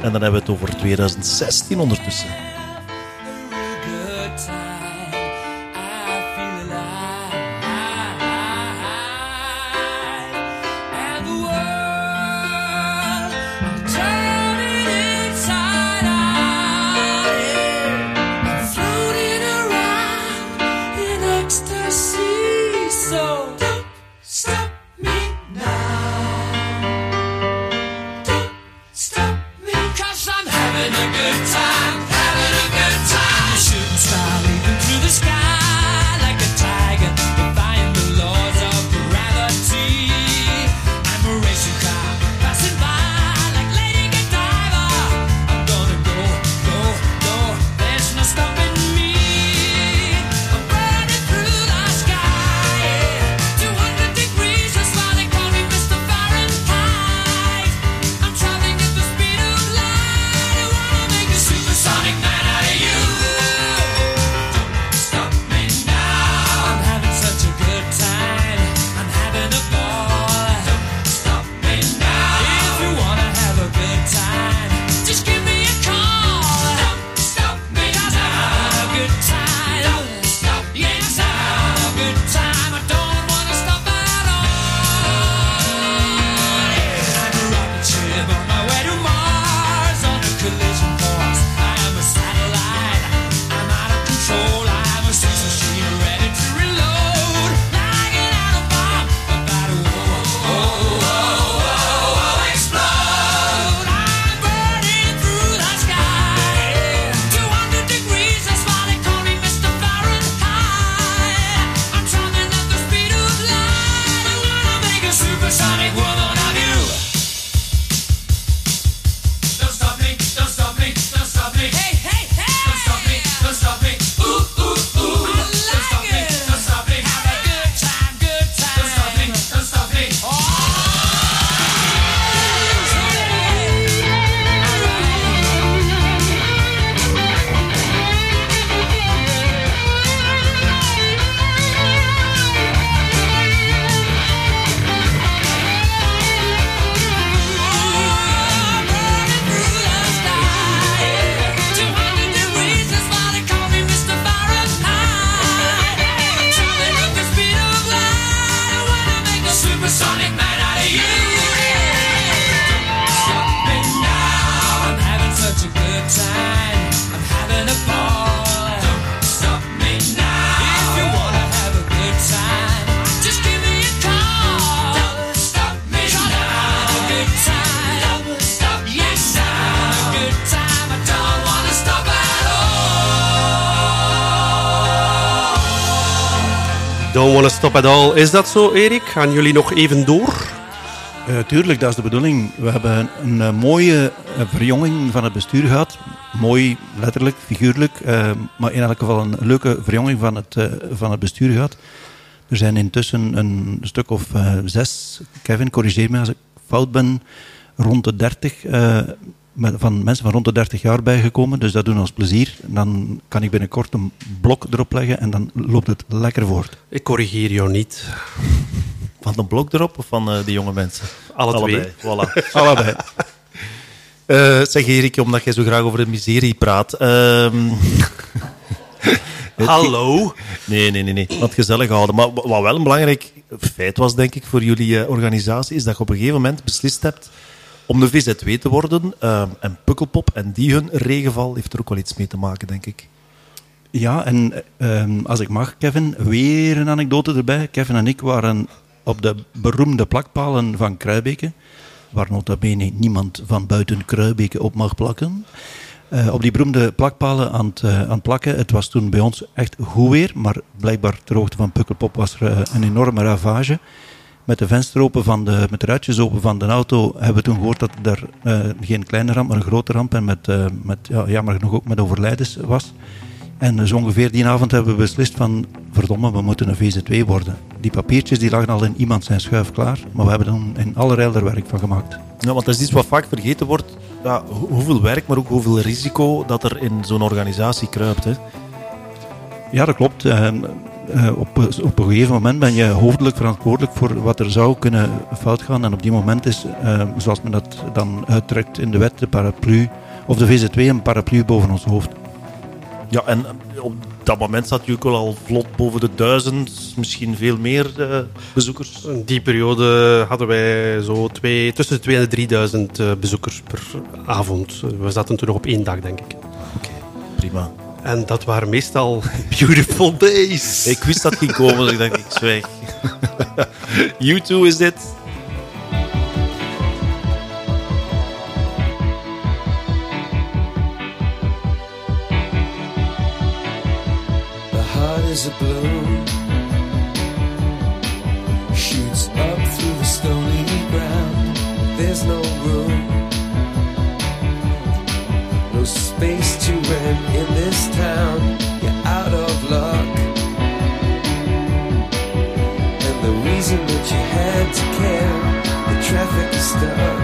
Speaker 1: En dan hebben we het over 2016 ondertussen.
Speaker 3: All. Is dat zo, Erik? Gaan jullie nog even door?
Speaker 5: Uh, tuurlijk, dat is de bedoeling. We hebben een, een mooie uh, verjonging van het bestuur gehad. Mooi, letterlijk, figuurlijk. Maar in elk geval een leuke verjonging van het, van het bestuur gehad. Er zijn intussen een stuk of zes, Kevin, corrigeer me als ik fout ben, rond de dertig van mensen van rond de 30 jaar bijgekomen. Dus dat doen ons plezier. Dan kan ik binnenkort een blok erop leggen en dan loopt het lekker voort.
Speaker 3: Ik corrigeer jou niet.
Speaker 1: Van een blok erop of van uh, de jonge mensen?
Speaker 3: Alle
Speaker 1: Allebei.
Speaker 3: twee.
Speaker 1: Voilà.
Speaker 5: Allebei.
Speaker 1: Uh, zeg Erik, omdat jij zo graag over de miserie praat. Uh,
Speaker 3: Hallo?
Speaker 1: Nee, nee, nee, nee. Wat gezellig houden. Maar wat wel een belangrijk feit was, denk ik, voor jullie uh, organisatie, is dat je op een gegeven moment beslist hebt om de VZW te worden. Uh, en Pukkelpop en die hun regenval heeft er ook wel iets mee te maken, denk ik.
Speaker 5: Ja, en uh, als ik mag, Kevin, weer een anekdote erbij. Kevin en ik waren op de beroemde plakpalen van Kruibeke, waar nota bene niemand van buiten Kruibeke op mag plakken. Uh, op die beroemde plakpalen aan het, aan het plakken. Het was toen bij ons echt goed weer, maar blijkbaar ter hoogte van Pukkelpop was er een enorme ravage met de venster open van de, met de ruitjes open van de auto, hebben we toen gehoord dat er uh, geen kleine ramp, maar een grote ramp en met, uh, met ja, jammer genoeg ook met overlijdens was. En zo ongeveer die avond hebben we beslist van, verdomme, we moeten een VZ2 worden. Die papiertjes die lagen al in iemand zijn schuif klaar, maar we hebben er in alle er werk van gemaakt.
Speaker 1: Ja, want dat is iets wat vaak vergeten wordt. Ja, hoeveel werk, maar ook hoeveel risico dat er in zo'n organisatie kruipt. Hè?
Speaker 5: Ja, dat klopt. Uh, uh, op, op een gegeven moment ben je hoofdelijk verantwoordelijk voor wat er zou kunnen fout gaan. En op die moment is, uh, zoals men dat dan uitdrukt in de wet, de paraplu, of de VZ2 een paraplu boven ons hoofd.
Speaker 1: Ja, en op dat moment zat je ook al vlot boven de duizend, misschien veel meer uh, bezoekers.
Speaker 3: In die periode hadden wij zo twee, tussen de 2 en de 3000 uh, bezoekers per avond. We zaten toen nog op één dag, denk ik.
Speaker 1: Oké, okay, prima.
Speaker 3: En dat waren meestal beautiful days.
Speaker 1: Ik wist dat ging komen, dus ik dacht, ik zwijg. U2 is dit.
Speaker 2: The heart is a balloon Shoots up through the stony ground There's no room No space to rent in this town. You're out of luck. And the reason that you had to care The traffic is stuck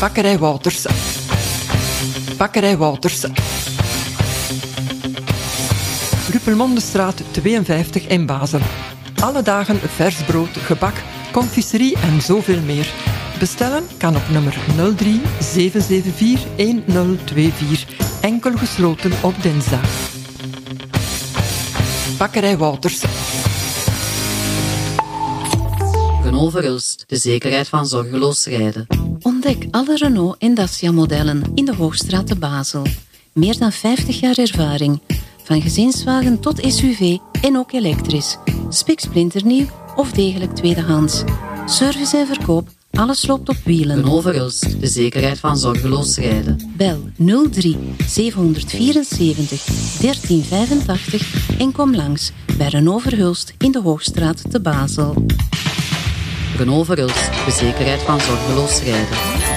Speaker 8: Bakkerij Wouters. Bakkerij Wouters. Ruppelmondestraat 52 in Basel. Alle dagen vers brood, gebak, confiserie en zoveel meer. Bestellen kan op nummer 03 774 1024. Enkel gesloten op dinsdag. Bakkerij Wouters.
Speaker 9: Renault Verhulst, de zekerheid van zorgeloos rijden. Ontdek alle Renault en Dacia modellen in de Hoogstraat te Basel. Meer dan 50 jaar ervaring. Van gezinswagen tot SUV en ook elektrisch. Spiksplinternieuw of degelijk tweedehands. Service en verkoop, alles loopt op wielen. Renault Verhulst, de zekerheid van zorgeloos rijden. Bel 03 774 1385 en kom langs bij Renault Verhulst in de Hoogstraat te Basel. Renault Verhulst, de zekerheid van zorgeloos rijden.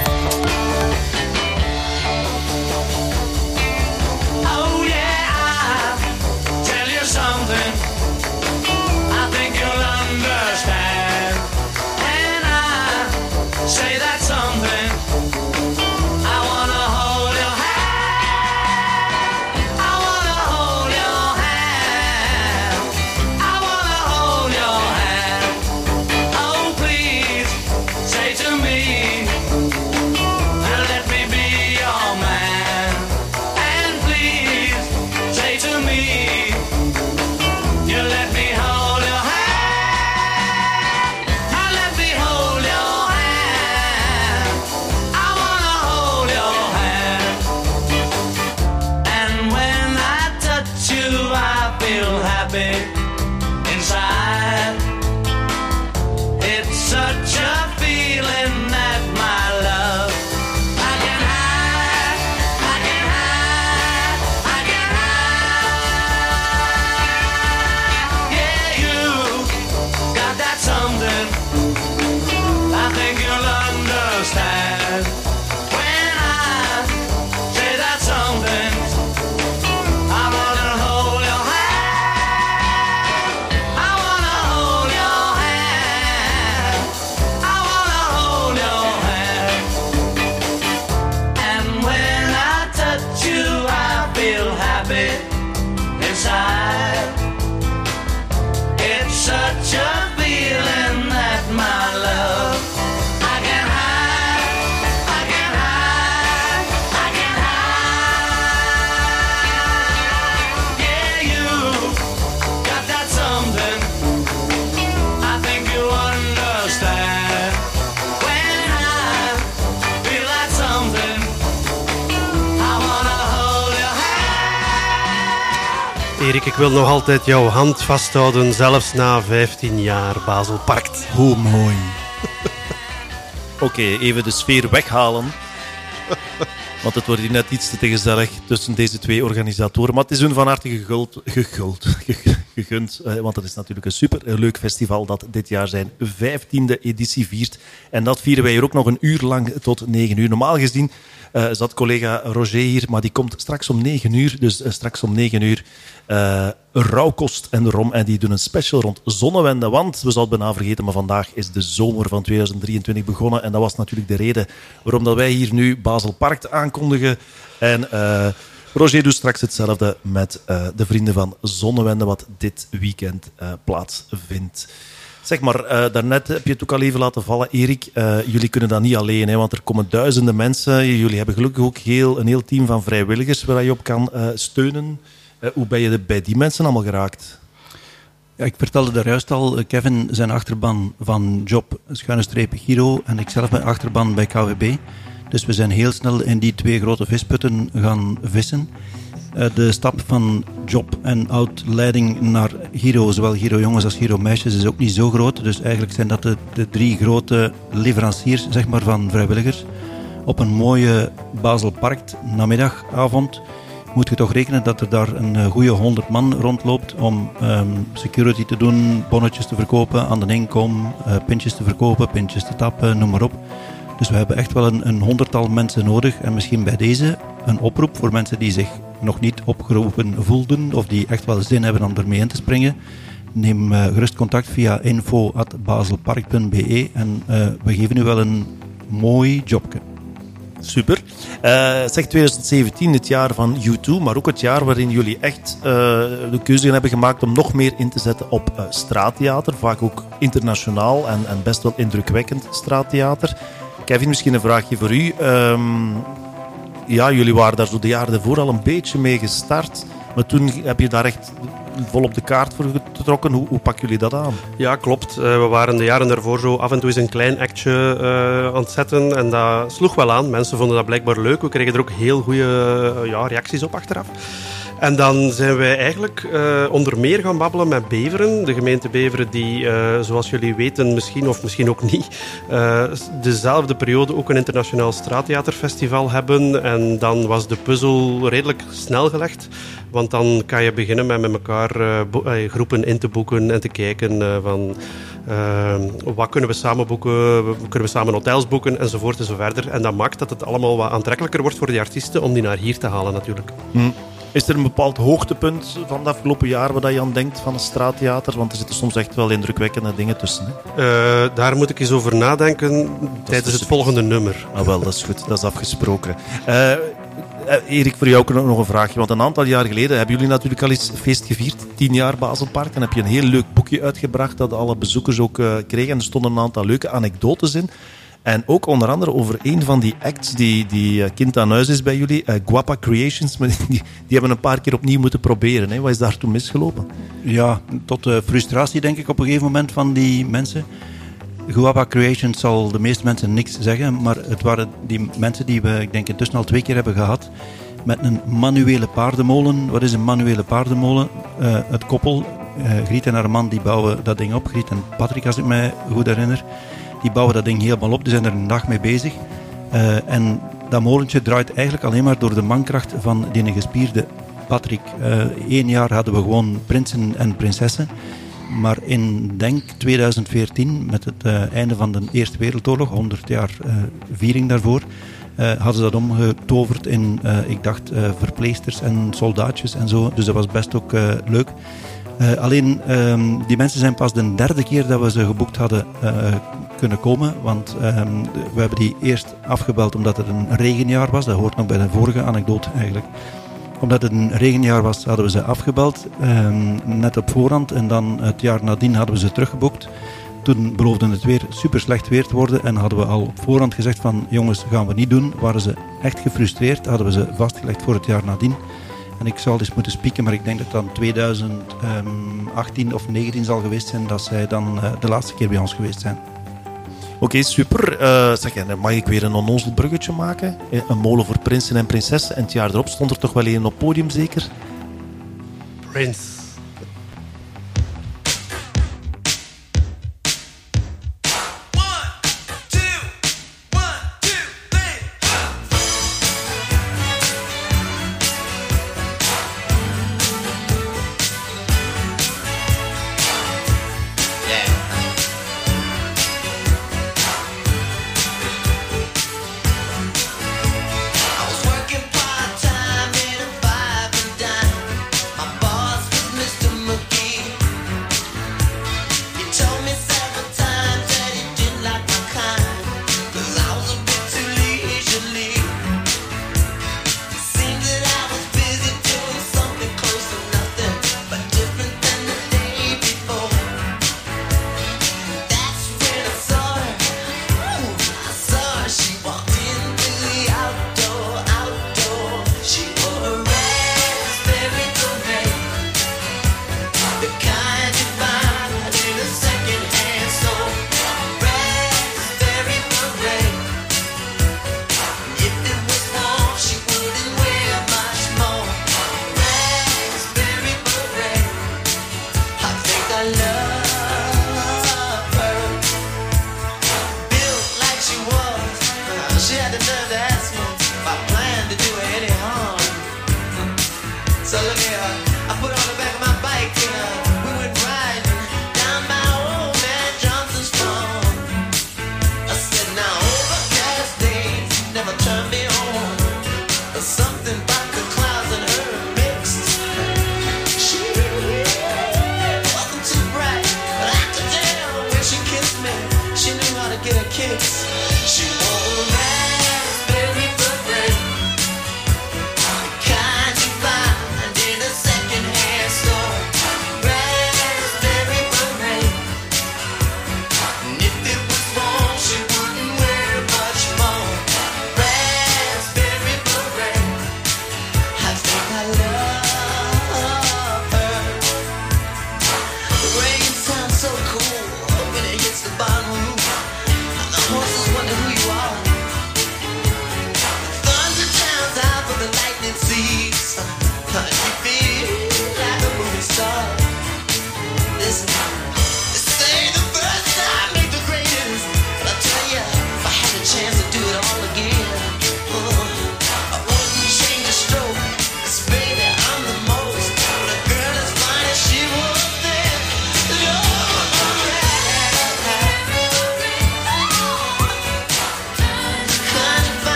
Speaker 3: Wil nog altijd jouw hand vasthouden, zelfs na 15 jaar Basel Parkt.
Speaker 5: Hoe mooi.
Speaker 1: Oké, even de sfeer weghalen. Want het wordt hier net iets te gezellig tussen deze twee organisatoren. Maar het is hun van harte geguld, geguld, gegund. eh, Want het is natuurlijk een super leuk festival dat dit jaar zijn 15e editie viert. En dat vieren wij hier ook nog een uur lang tot 9 uur. Normaal gezien eh, zat collega Roger hier, maar die komt straks om 9 uur. Dus eh, straks om 9 uur eh rauwkost en rom. En die doen een special rond zonnewende. Want, we zouden bijna vergeten, maar vandaag is de zomer van 2023 begonnen. En dat was natuurlijk de reden waarom dat wij hier nu Basel Park aankondigen. En eh, Roger doet straks hetzelfde met eh, de vrienden van Zonnewende, wat dit weekend plaatsvindt. Zeg maar, daarnet heb je het ook al even laten vallen, Erik. jullie kunnen dat niet alleen, hè, want er komen duizenden mensen. Jullie hebben gelukkig ook heel, een heel team van vrijwilligers waar je op kan steunen. Eh, hoe ben je bij die mensen allemaal geraakt?
Speaker 5: Ja, ik vertelde daar juist al, eh, Kevin zijn achterban van Job, schuine streep Giro, en ik zelf mijn achterban bij KWB. Dus we zijn heel snel in die twee grote visputten gaan vissen. Eh, de stap van Job en oud-leiding naar Giro, zowel Giro jongens als Giro meisjes, is ook niet zo groot. Dus eigenlijk zijn dat de, de drie grote leveranciers zeg maar, van vrijwilligers. Op een mooie Basel Park namiddagavond moet je toch rekenen dat er daar een eh, goede 100 man rondloopt om ehm, security te doen, bonnetjes te verkopen, aan de inkom, eh, pintjes te verkopen, pintjes te tappen, noem maar op. Dus we hebben echt wel een, een honderdtal mensen nodig. En misschien bij deze een oproep voor mensen die zich nog niet opgeroepen voelden of die echt wel zin hebben om ermee in te springen. Neem eh, gerust contact via info.baselpark.be en we geven u wel een mooi jobje.
Speaker 1: Super. Eh zeg 2017, het jaar van U2, maar ook het jaar waarin jullie echt eh, de keuze hebben gemaakt om nog meer in te zetten op eh, straattheater. Vaak ook internationaal en, en best wel indrukwekkend straattheater. Kevin, misschien een vraagje voor u. Ehm, ja, jullie waren daar zo de jaren ervoor al een beetje mee gestart. Maar toen heb je daar echt vol op de kaart voor getrokken. Hoe, hoe pakken jullie dat aan?
Speaker 3: Ja, klopt. Eh, we waren de jaren daarvoor zo af en toe eens een klein actje eh, aan het zetten. En dat sloeg wel aan. Mensen vonden dat blijkbaar leuk. We kregen er ook heel goede eh, ja, reacties op achteraf. En dan zijn wij eigenlijk eh, onder meer gaan babbelen met Beveren. De gemeente Beveren die, eh, zoals jullie weten, misschien of misschien ook niet, eh, dezelfde periode ook een internationaal straattheaterfestival hebben. En dan was de puzzel redelijk snel gelegd. Want dan kan je beginnen met met elkaar groepen in te boeken en te kijken van wat kunnen we samen boeken, kunnen we samen hotels boeken enzovoort en zo verder. En dat maakt dat het allemaal wat aantrekkelijker wordt voor die artiesten om die naar hier te halen natuurlijk.
Speaker 1: Is er een bepaald hoogtepunt van het afgelopen jaar waar je aan denkt van een straattheater? Want er zitten soms echt wel indrukwekkende dingen tussen. Hè?
Speaker 3: Eh, daar moet ik eens over nadenken tijdens het volgende nummer.
Speaker 1: Ah, wel, dat is goed. Dat is afgesproken. Eh, eh, Erik, voor jou ook nog een vraagje. Want een aantal jaar geleden hebben jullie natuurlijk al eens feest gevierd. Tien jaar Baselpark. En heb je een heel leuk boekje uitgebracht dat alle bezoekers ook kregen. En er stonden een aantal leuke anekdotes in. En ook onder andere over een van die acts die, die eh, kind aan huis is bij jullie. eh, Guapa Creations. Die, hebben een paar keer opnieuw moeten proberen. Hè. Wat is daar toen misgelopen?
Speaker 5: Ja, tot de frustratie denk ik op een gegeven moment van die mensen. Guava Creations zal de meeste mensen niks zeggen, maar het waren die mensen die we, ik denk intussen al twee keer hebben gehad, met een manuele paardenmolen. Wat is een manuele paardenmolen? Eh, het koppel, eh, Griet en haar man, die bouwen dat ding op. Griet en Patrick, als ik mij goed herinner. Die bouwen dat ding helemaal op, die zijn er een dag mee bezig. Eh, en dat molentje draait eigenlijk alleen maar door de mankracht van die gespierde Patrick. Eén jaar hadden we gewoon prinsen en prinsessen. Maar in, denk 2014, met het eh, einde van de Eerste Wereldoorlog, 100 jaar eh, viering daarvoor, eh, hadden ze dat omgetoverd in, eh, ik dacht, eh, verpleegsters en soldaatjes en zo. Dus dat was best ook eh, leuk. Eh, alleen, ehm, die mensen zijn pas de derde keer dat we ze geboekt hadden eh, kunnen komen. Want ehm, we hebben die eerst afgebeld omdat het een regenjaar was. Dat hoort nog bij de vorige anekdote eigenlijk omdat het een regenjaar was, hadden we ze afgebeld, ehm, net op voorhand. En dan het jaar nadien hadden we ze teruggeboekt. Toen beloofde het weer super slecht weer te worden. En hadden we al op voorhand gezegd van jongens, gaan we niet doen. Waren ze echt gefrustreerd, hadden we ze vastgelegd voor het jaar nadien. En ik zal eens moeten spieken, maar ik denk dat dan 2018 of 19 zal geweest zijn dat zij dan eh, de laatste keer bij ons geweest zijn.
Speaker 1: Oké, super. Eh, zeg, mag ik weer een onnozel bruggetje maken? Eh, Een molen voor prinsen en prinsessen. En het jaar erop stond er toch wel een op het podium, zeker?
Speaker 3: Prince.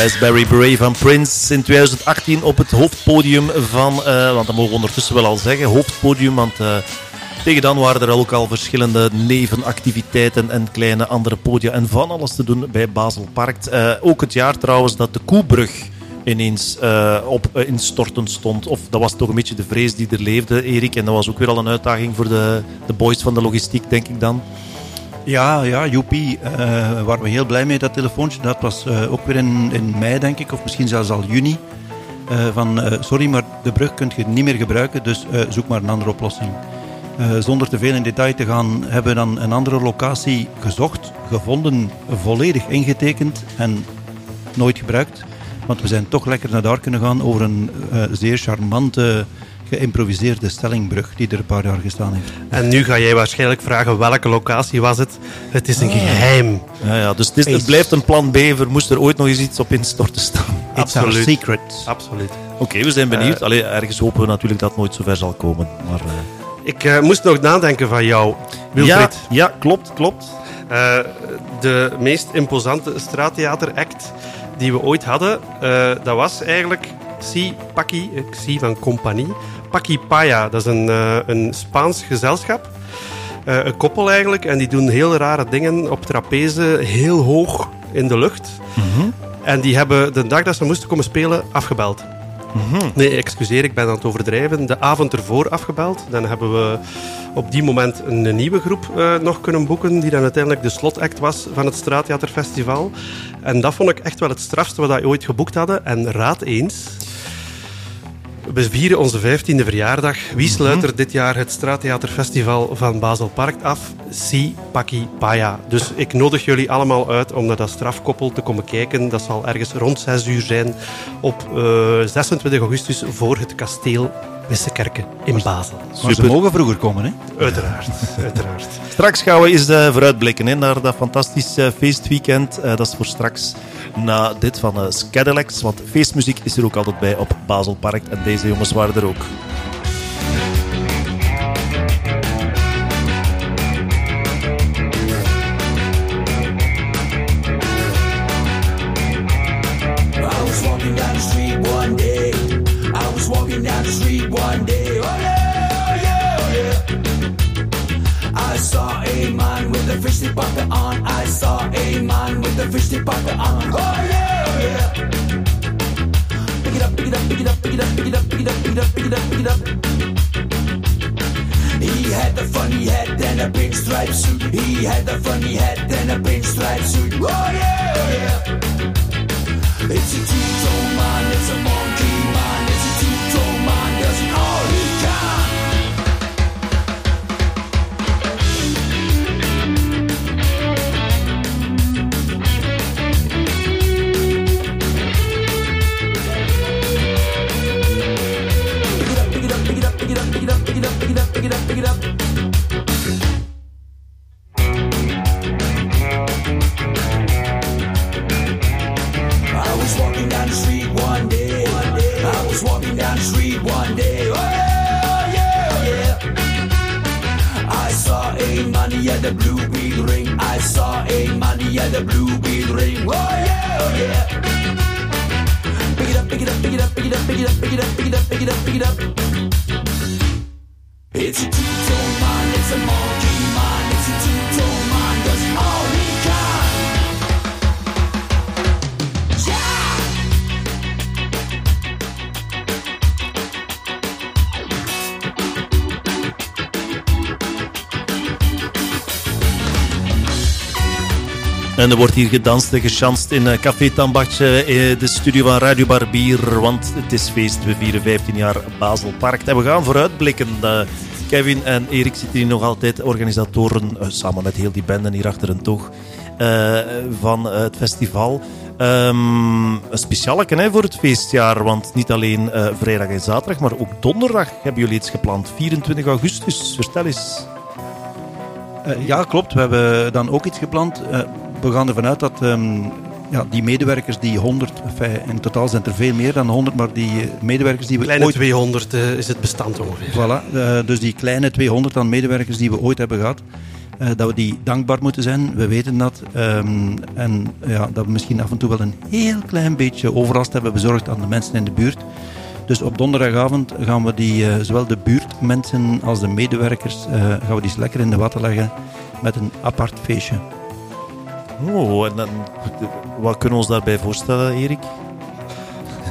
Speaker 1: Raspberry Beret van Prince in 2018 op het hoofdpodium van, eh, want dat mogen we ondertussen wel al zeggen, hoofdpodium, want eh, tegen dan waren er ook al verschillende nevenactiviteiten en kleine andere podia en van alles te doen bij Basel Park. Eh, ook het jaar trouwens dat de Koebrug ineens op instorten stond. Of dat was toch een beetje de vrees die er leefde, Erik. En dat was ook weer al een uitdaging voor de, de boys van de logistiek, denk ik dan.
Speaker 5: Ja, ja, joepie. Uh, waren we heel blij mee, dat telefoontje. Dat was uh, ook weer in, in mei, denk ik, of misschien zelfs al juni. Uh, van, sorry, maar de brug kunt je niet meer gebruiken, dus zoek maar een andere oplossing. zonder te veel in detail te gaan, hebben we dan een andere locatie gezocht, gevonden, volledig ingetekend en nooit gebruikt. Want we zijn toch lekker naar daar kunnen gaan over een zeer charmante geïmproviseerde stellingbrug die er een paar jaar gestaan heeft.
Speaker 3: En nu ga jij waarschijnlijk vragen welke locatie was het? Het is een geheim.
Speaker 1: Ja, ja dus het, is, het, blijft een plan B. Er moest er ooit nog eens iets op instorten staan.
Speaker 5: Absoluut. secret.
Speaker 3: Absoluut.
Speaker 1: Oké, okay, we zijn benieuwd. Uh, Allee, ergens hopen we natuurlijk dat het nooit zover zal komen. Maar, uh...
Speaker 3: Ik uh, moest nog nadenken van jou,
Speaker 1: Wilfried. Ja, ja klopt, klopt.
Speaker 3: de meest imposante straattheateract die we ooit hadden, dat was eigenlijk Si Paki, ik zie van compagnie. Paki Paya, dat is een, uh, een Spaans gezelschap. Uh, een koppel eigenlijk. En die doen heel rare dingen op trapeze, heel hoog in de lucht. Mm -hmm. En die hebben de dag dat ze moesten komen spelen afgebeld. Mm -hmm. Nee, excuseer, ik ben aan het overdrijven. De avond ervoor afgebeld. Dan hebben we op die moment een nieuwe groep uh, nog kunnen boeken, die dan uiteindelijk de slotact was van het Straattheaterfestival. En dat vond ik echt wel het strafste wat we ooit geboekt hadden. En raad eens, we vieren onze 15e verjaardag. Wie sluit er dit jaar het Straattheaterfestival van Basel Park af? Si Paki Paya. Dus ik nodig jullie allemaal uit om naar dat strafkoppel te komen kijken. Dat zal ergens rond 6 uur zijn op uh, 26 augustus voor het kasteel Wissekerken in Basel.
Speaker 5: Maar ze mogen vroeger komen, hè?
Speaker 3: Uiteraard, uiteraard.
Speaker 1: Straks gaan we eens uh, vooruitblikken hè, naar dat fantastische feestweekend. Uh, dat is voor straks na dit van uh. Want feestmuziek is er ook altijd bij op Baselpark. En deze jongens waren er ook.
Speaker 10: Fish tip bucket on. I saw a man with a fish tip bucket on. Oh yeah, oh yeah. Pick it up, pick it up, pick it up, pick it up, pick it up, pick it up, pick it up, pick it up, pick it up. He had a funny hat and a pinstripe suit. He had a funny hat and a pinstripe suit. Oh yeah, oh yeah. It's a two-tone man, it's a monkey
Speaker 1: Er wordt hier gedanst en gechanst in uh, Café Tambatje, uh, de studio van Radio Barbier. Want het is feest, we vieren 15 jaar Baselpark. En we gaan vooruitblikken. Uh, Kevin en Erik zitten hier nog altijd, organisatoren, samen met heel die benden hier achteren toch, van het festival. Um, een speciale hè, voor het feestjaar, want niet alleen vrijdag en zaterdag, maar ook donderdag hebben jullie iets gepland. 24 augustus, vertel eens.
Speaker 5: ja, klopt. We hebben dan ook iets gepland we gaan ervan uit dat um, ja, die medewerkers, die 100, enfin, in totaal zijn er veel meer dan 100, maar die medewerkers die we
Speaker 3: kleine
Speaker 5: ooit...
Speaker 3: 200 uh, is het bestand ongeveer.
Speaker 5: Voilà, uh, dus die kleine 200 aan medewerkers die we ooit hebben gehad, eh, dat we die dankbaar moeten zijn. We weten dat. Ehm, en ja, dat we misschien af en toe wel een heel klein beetje overlast hebben bezorgd aan de mensen in de buurt. Dus op donderdagavond gaan we die, eh, zowel de buurtmensen als de medewerkers, eh, gaan we die eens lekker in de watten leggen met een apart feestje.
Speaker 1: Oh, en dan, wat kunnen we ons daarbij voorstellen, Erik?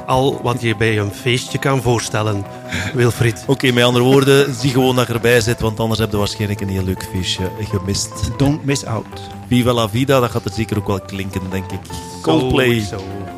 Speaker 2: Al wat je bij een feestje kan voorstellen, Wilfried.
Speaker 1: Oké, met andere woorden, zie gewoon dat je erbij zit, want anders heb je waarschijnlijk een heel leuk feestje gemist.
Speaker 5: Don't miss out.
Speaker 1: Viva la vida, dat gaat er zeker ook wel klinken, denk ik. Coldplay.
Speaker 2: Sowieso.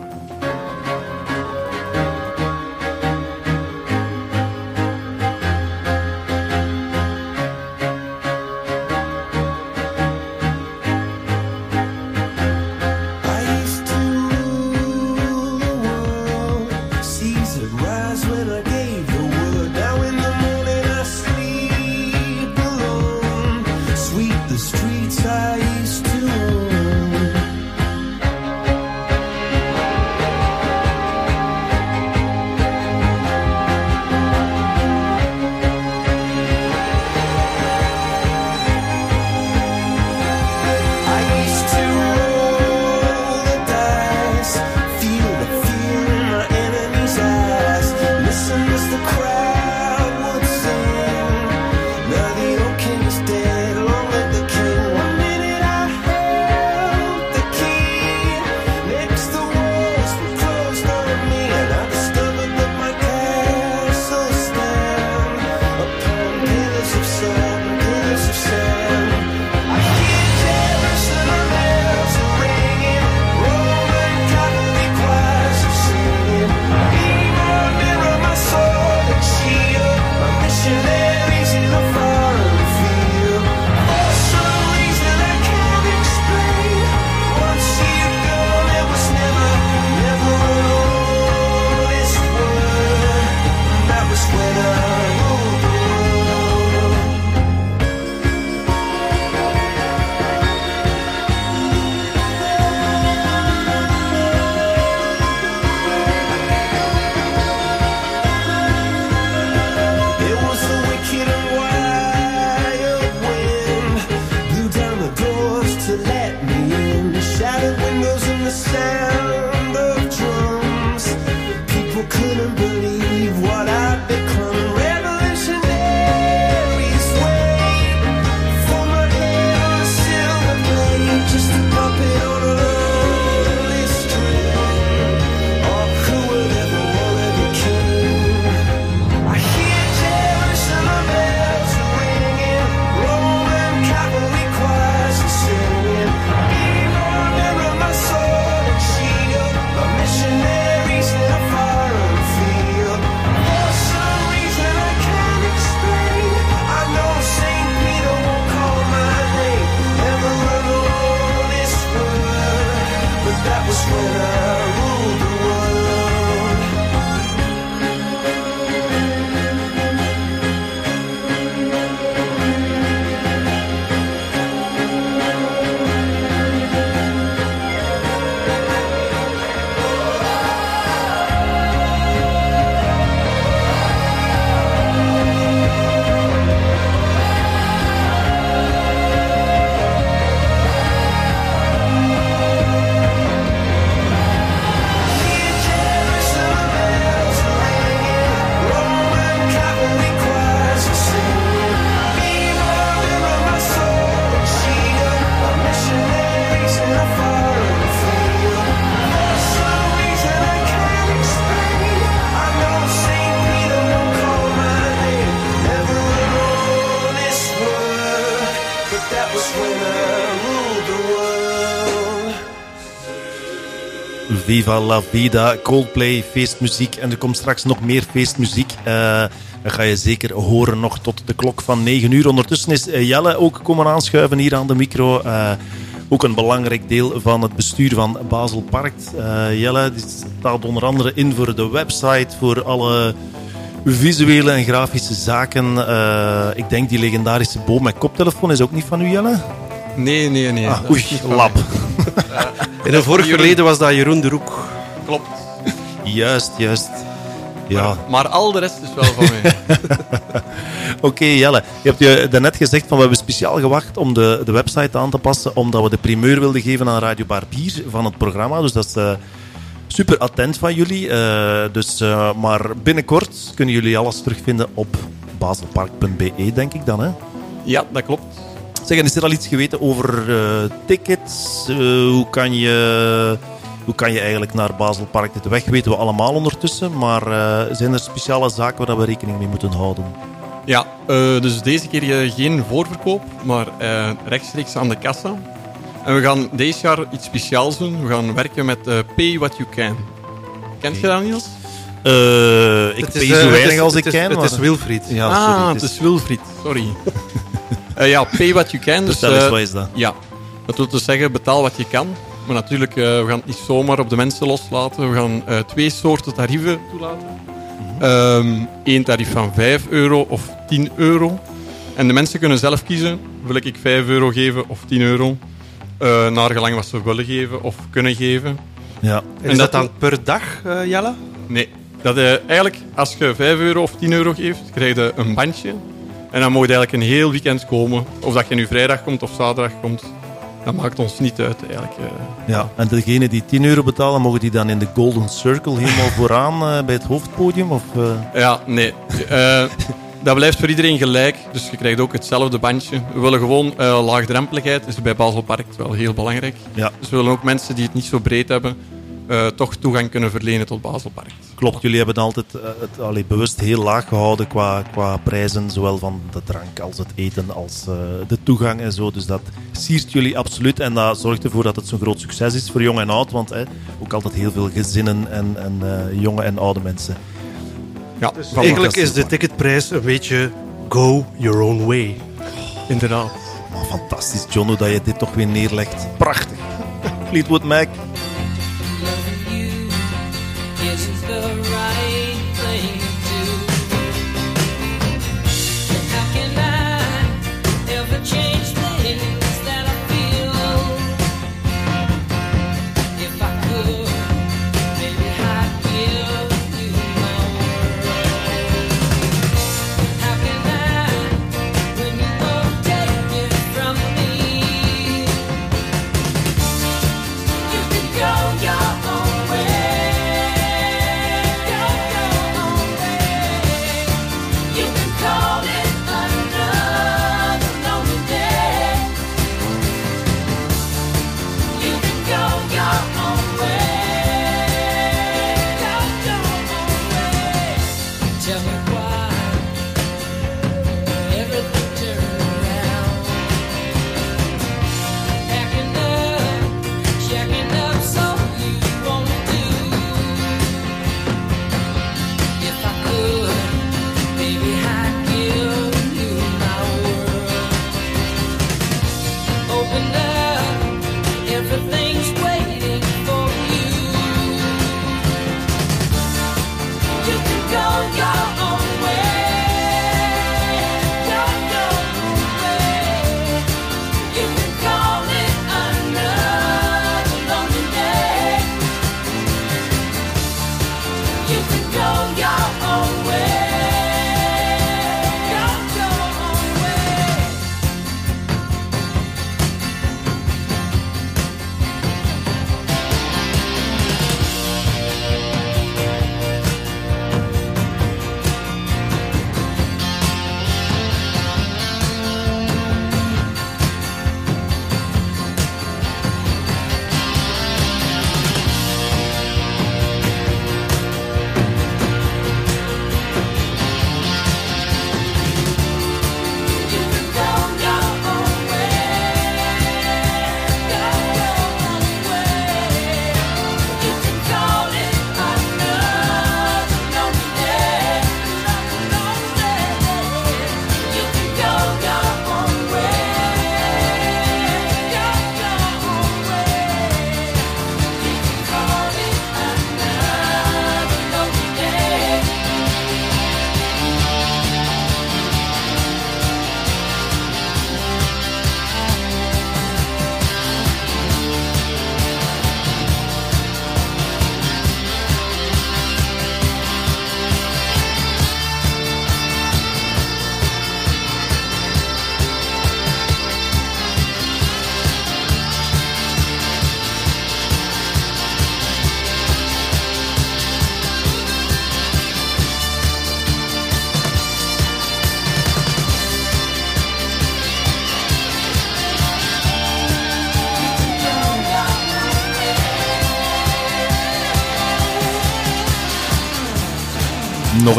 Speaker 1: Viva la vida, Coldplay, feestmuziek. En er komt straks nog meer feestmuziek. Eh dat ga je zeker horen nog tot de klok van 9 uur. Ondertussen is eh, Jelle ook komen aanschuiven hier aan de micro. Eh, ook een belangrijk deel van het bestuur van Basel Park. Jelle die staat onder andere in voor de website, voor alle visuele en grafische zaken. Ik denk die legendarische boom met koptelefoon is ook niet van u, Jelle?
Speaker 11: Nee, nee, nee.
Speaker 1: Ah, oei, lap.
Speaker 2: In een vorig verleden was dat Jeroen de Roek.
Speaker 11: Klopt.
Speaker 1: Juist, juist. Ja.
Speaker 11: Maar, maar al de rest is wel van mij.
Speaker 1: Oké, Jelle. Je hebt je daarnet gezegd van we hebben speciaal gewacht om de, de website aan te passen, omdat we de primeur wilden geven aan Radio Bar Bier van het programma. Dus dat is eh, super attent van jullie. Eh, dus, eh, maar binnenkort kunnen jullie alles terugvinden op baselpark.be, denk ik dan. Hè?
Speaker 11: ja, dat klopt.
Speaker 1: Zeg, en is er al iets geweten over eh, tickets? Eh, hoe, kan je, hoe kan je eigenlijk naar Baselpark dit weg? Weten we allemaal ondertussen. Maar eh, zijn er speciale zaken waar we rekening mee moeten houden?
Speaker 11: Ja, eh, dus deze keer geen voorverkoop, maar eh, rechtstreeks aan de kassa. En we gaan deze jaar iets speciaals doen. We gaan werken met eh, Pay What You Can. Kent je dat, Niels?
Speaker 1: Eh, ik
Speaker 3: is,
Speaker 1: zo weinig als ik ken.
Speaker 3: Het is Wilfried.
Speaker 1: Ja,
Speaker 11: ah,
Speaker 1: sorry.
Speaker 11: het is Wilfried. Sorry. Eh, ja, Pay What You Can. Dus,
Speaker 1: Vertel eens,
Speaker 11: eh,
Speaker 1: wat is dat?
Speaker 11: Ja, dat wil dus zeggen, betaal wat je kan. Maar natuurlijk, eh, we gaan het niet zomaar op de mensen loslaten. We gaan eh, twee soorten tarieven toelaten. Eén tarief van 5 euro of 10 euro. En de mensen kunnen zelf kiezen, wil ik 5 euro geven of 10 euro. eh naar gelang wat ze willen geven of kunnen geven.
Speaker 1: Ja.
Speaker 3: En
Speaker 11: En
Speaker 3: is dat
Speaker 11: dat-
Speaker 3: dan per dag, eh, Jelle?
Speaker 11: Nee, dat, eh, eigenlijk als je 5 euro of 10 euro geeft, krijg je een bandje. En dan mag je eigenlijk een heel weekend komen. Of dat je nu vrijdag komt of zaterdag komt. Dat maakt ons niet uit eigenlijk. eh.
Speaker 1: Ja. En degenen die 10 euro betalen, mogen die dan in de Golden Circle helemaal vooraan eh, bij het hoofdpodium? Of, eh?
Speaker 11: Ja, nee. Dat blijft voor iedereen gelijk. Dus je krijgt ook hetzelfde bandje. We willen gewoon laagdrempeligheid. is bij Baselpark wel heel belangrijk.
Speaker 1: Ja.
Speaker 11: Dus we willen ook mensen die het niet zo breed hebben, eh, toch toegang kunnen verlenen tot Baselpark.
Speaker 1: Klopt, jullie hebben altijd eh, het allee, bewust heel laag gehouden qua, qua prijzen, zowel van de drank als het eten als eh, de toegang en zo. Dus dat siert jullie absoluut en dat zorgt ervoor dat het zo'n groot succes is voor jong en oud, want eh, ook altijd heel veel gezinnen en, en eh, jonge en oude mensen.
Speaker 11: Ja,
Speaker 3: Dus eigenlijk is de ticketprijs een beetje go your own way.
Speaker 11: inderdaad.
Speaker 1: Maar fantastisch, John, hoe dat je dit toch weer neerlegt. Prachtig. Fleetwood Mac.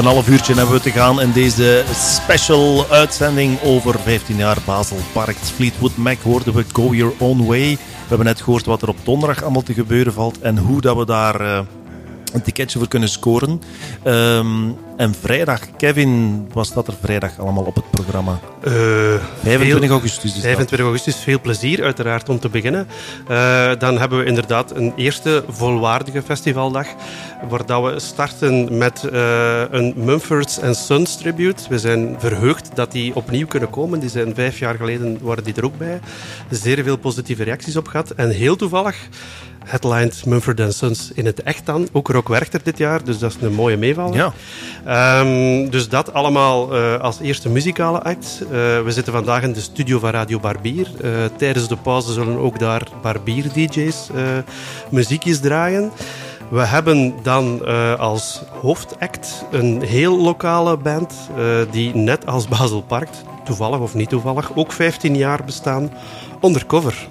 Speaker 1: Een half uurtje hebben we te gaan in deze special uitzending over 15 jaar Basel Parkt. Fleetwood Mac hoorden we Go Your Own Way. We hebben net gehoord wat er op donderdag allemaal te gebeuren valt en hoe dat we daar eh, een ticketje voor kunnen scoren. Ehm, en vrijdag, Kevin, was dat er vrijdag allemaal op het programma?
Speaker 3: Eh,
Speaker 1: 25
Speaker 3: veel-
Speaker 1: augustus is dat.
Speaker 3: 25 augustus, veel plezier uiteraard om te beginnen. Eh, dan hebben we inderdaad een eerste volwaardige festivaldag, waar dat we starten met eh, een Mumfords Sons tribute. We zijn verheugd dat die opnieuw kunnen komen. Die zijn vijf jaar geleden waren die er ook bij. Zeer veel positieve reacties op gehad. En heel toevallig headlined Mumford Sons in het echt dan. Ook Rock Werchter dit jaar, dus dat is een mooie meevaller.
Speaker 1: Ja.
Speaker 3: Ehm, dus dat allemaal als eerste muzikale act. Eh, we zitten vandaag in de studio van Radio Barbier. Eh, tijdens de pauze zullen ook daar Barbier-DJ's eh, muziekjes draaien. We hebben dan als hoofdact een heel lokale band die net als Basel Parkt, toevallig of niet toevallig, ook 15 jaar bestaan, undercover.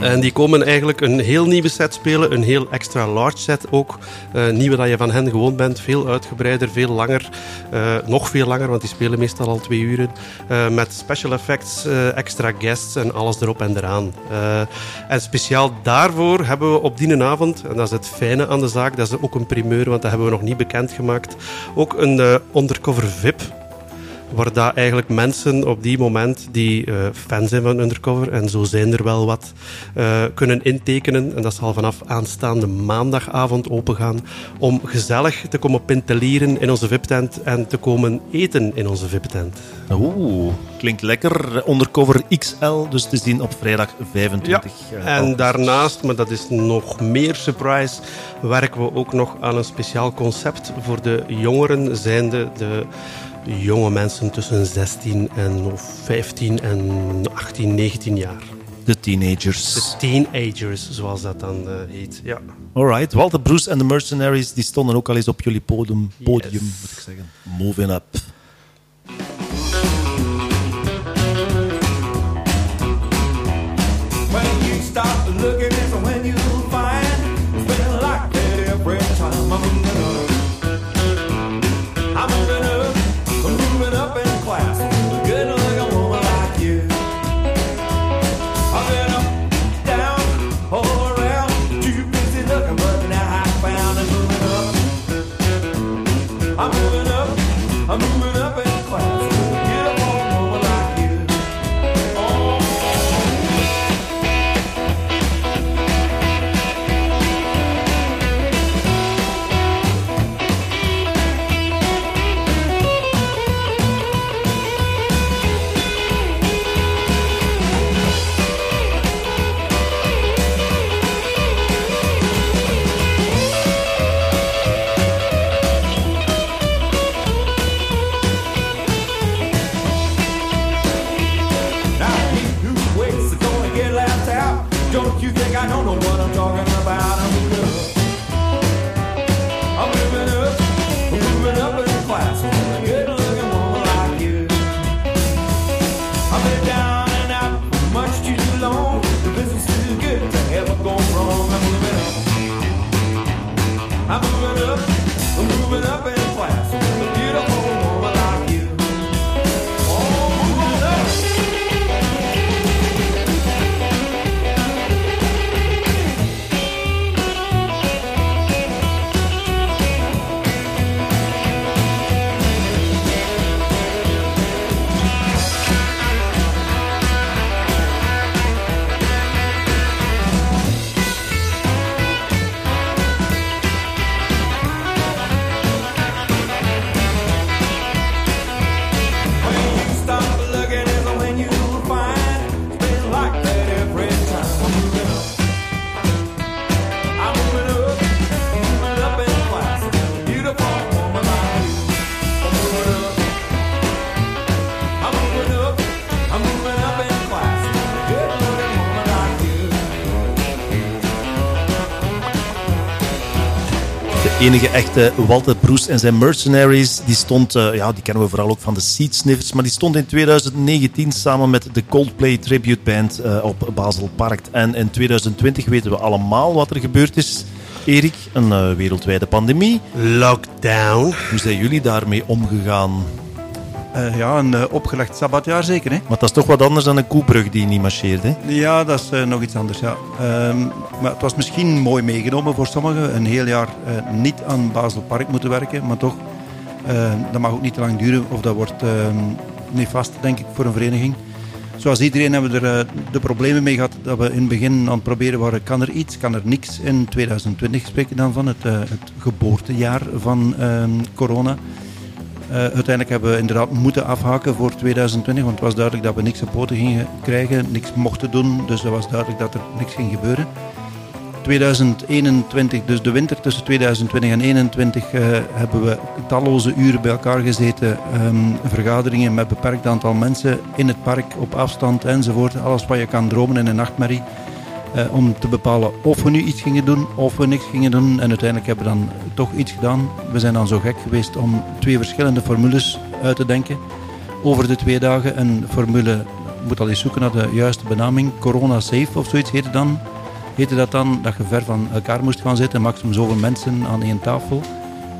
Speaker 3: En die komen eigenlijk een heel nieuwe set spelen, een heel extra large set ook. Eh nieuwe dat je van hen gewoon bent, veel uitgebreider, veel langer. Eh, nog veel langer, want die spelen meestal al twee uren. Eh, met special effects, extra guests en alles erop en eraan. En speciaal daarvoor hebben we op die avond, en dat is het fijne aan de zaak, dat is ook een primeur, want dat hebben we nog niet bekendgemaakt, ook een undercover VIP waar dat eigenlijk mensen op die moment die eh, fan zijn van Undercover, en zo zijn er wel wat, eh, kunnen intekenen. En dat zal vanaf aanstaande maandagavond opengaan om gezellig te komen pintelieren in onze VIP-tent en te komen eten in onze VIP-tent.
Speaker 1: Oeh, klinkt lekker. Undercover XL, dus te zien op vrijdag 25. eh,
Speaker 3: En daarnaast, maar dat is nog meer surprise, werken we ook nog aan een speciaal concept voor de jongeren, zijnde de jonge mensen tussen 16 en of 15 en 18, 19 jaar.
Speaker 1: De teenagers.
Speaker 3: De teenagers, zoals dat dan eh, heet. Ja.
Speaker 1: Alright, Walter Bruce en de Mercenaries die stonden ook al eens op jullie podium, podium
Speaker 3: Yes.
Speaker 1: moet ik zeggen.
Speaker 2: Moving up.
Speaker 1: Enige echte Walter Bruce en zijn Mercenaries, die stond, eh, ja, die kennen we vooral ook van de Seed Sniffers, maar die stond in 2019 samen met de Coldplay Tribute Band eh, op Basel Park. En in 2020 weten we allemaal wat er gebeurd is. Erik, een eh, wereldwijde pandemie.
Speaker 6: Lockdown.
Speaker 1: Hoe zijn jullie daarmee omgegaan?
Speaker 5: Eh, ja, een opgelegd sabbatjaar zeker, hè?
Speaker 1: Maar dat is toch wat anders dan een koebrug die niet marcheert, hè?
Speaker 5: Ja, dat is nog iets anders, ja. Maar het was misschien mooi meegenomen voor sommigen. Een heel jaar eh, niet aan Baselpark moeten werken, maar toch, eh, dat mag ook niet te lang duren. Of dat wordt ehm nefast, denk ik, voor een vereniging. Zoals iedereen hebben we er de problemen mee gehad dat we in het begin aan het proberen waren, kan er iets, kan er niks. In 2020 spreken dan van, het, het geboortejaar van corona. Uiteindelijk hebben we inderdaad moeten afhaken voor 2020, want het was duidelijk dat we niks op poten gingen krijgen, niks mochten doen, dus het was duidelijk dat er niks ging gebeuren. 2021, dus de winter tussen 2020 en 2021, eh, hebben we talloze uren bij elkaar gezeten. ehm, vergaderingen met beperkt aantal mensen in het park, op afstand enzovoort. Alles wat je kan dromen in een nachtmerrie. eh, om te bepalen of we nu iets gingen doen of we niks gingen doen. En uiteindelijk hebben we dan toch iets gedaan. We zijn dan zo gek geweest om twee verschillende formules uit te denken over de twee dagen. Een formule, moet al eens zoeken naar de juiste benaming, Corona Safe of zoiets heette, dan, heette dat dan. Dat je ver van elkaar moest gaan zitten, maximum zoveel mensen aan één tafel.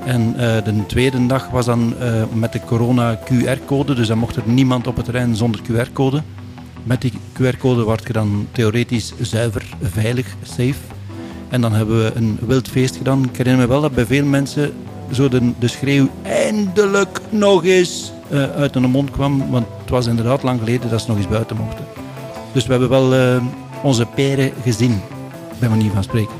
Speaker 5: En eh, de tweede dag was dan eh, met de corona QR-code, dus dan mocht er niemand op het terrein zonder QR-code. Met die QR-code werd je dan theoretisch zuiver, veilig, safe. En dan hebben we een wild feest gedaan. Ik herinner me wel dat bij veel mensen zo de, schreeuw eindelijk nog eens eh, uit hun mond kwam. Want het was inderdaad lang geleden dat ze nog eens buiten mochten. Dus we hebben wel onze peren gezien, bij manier van spreken.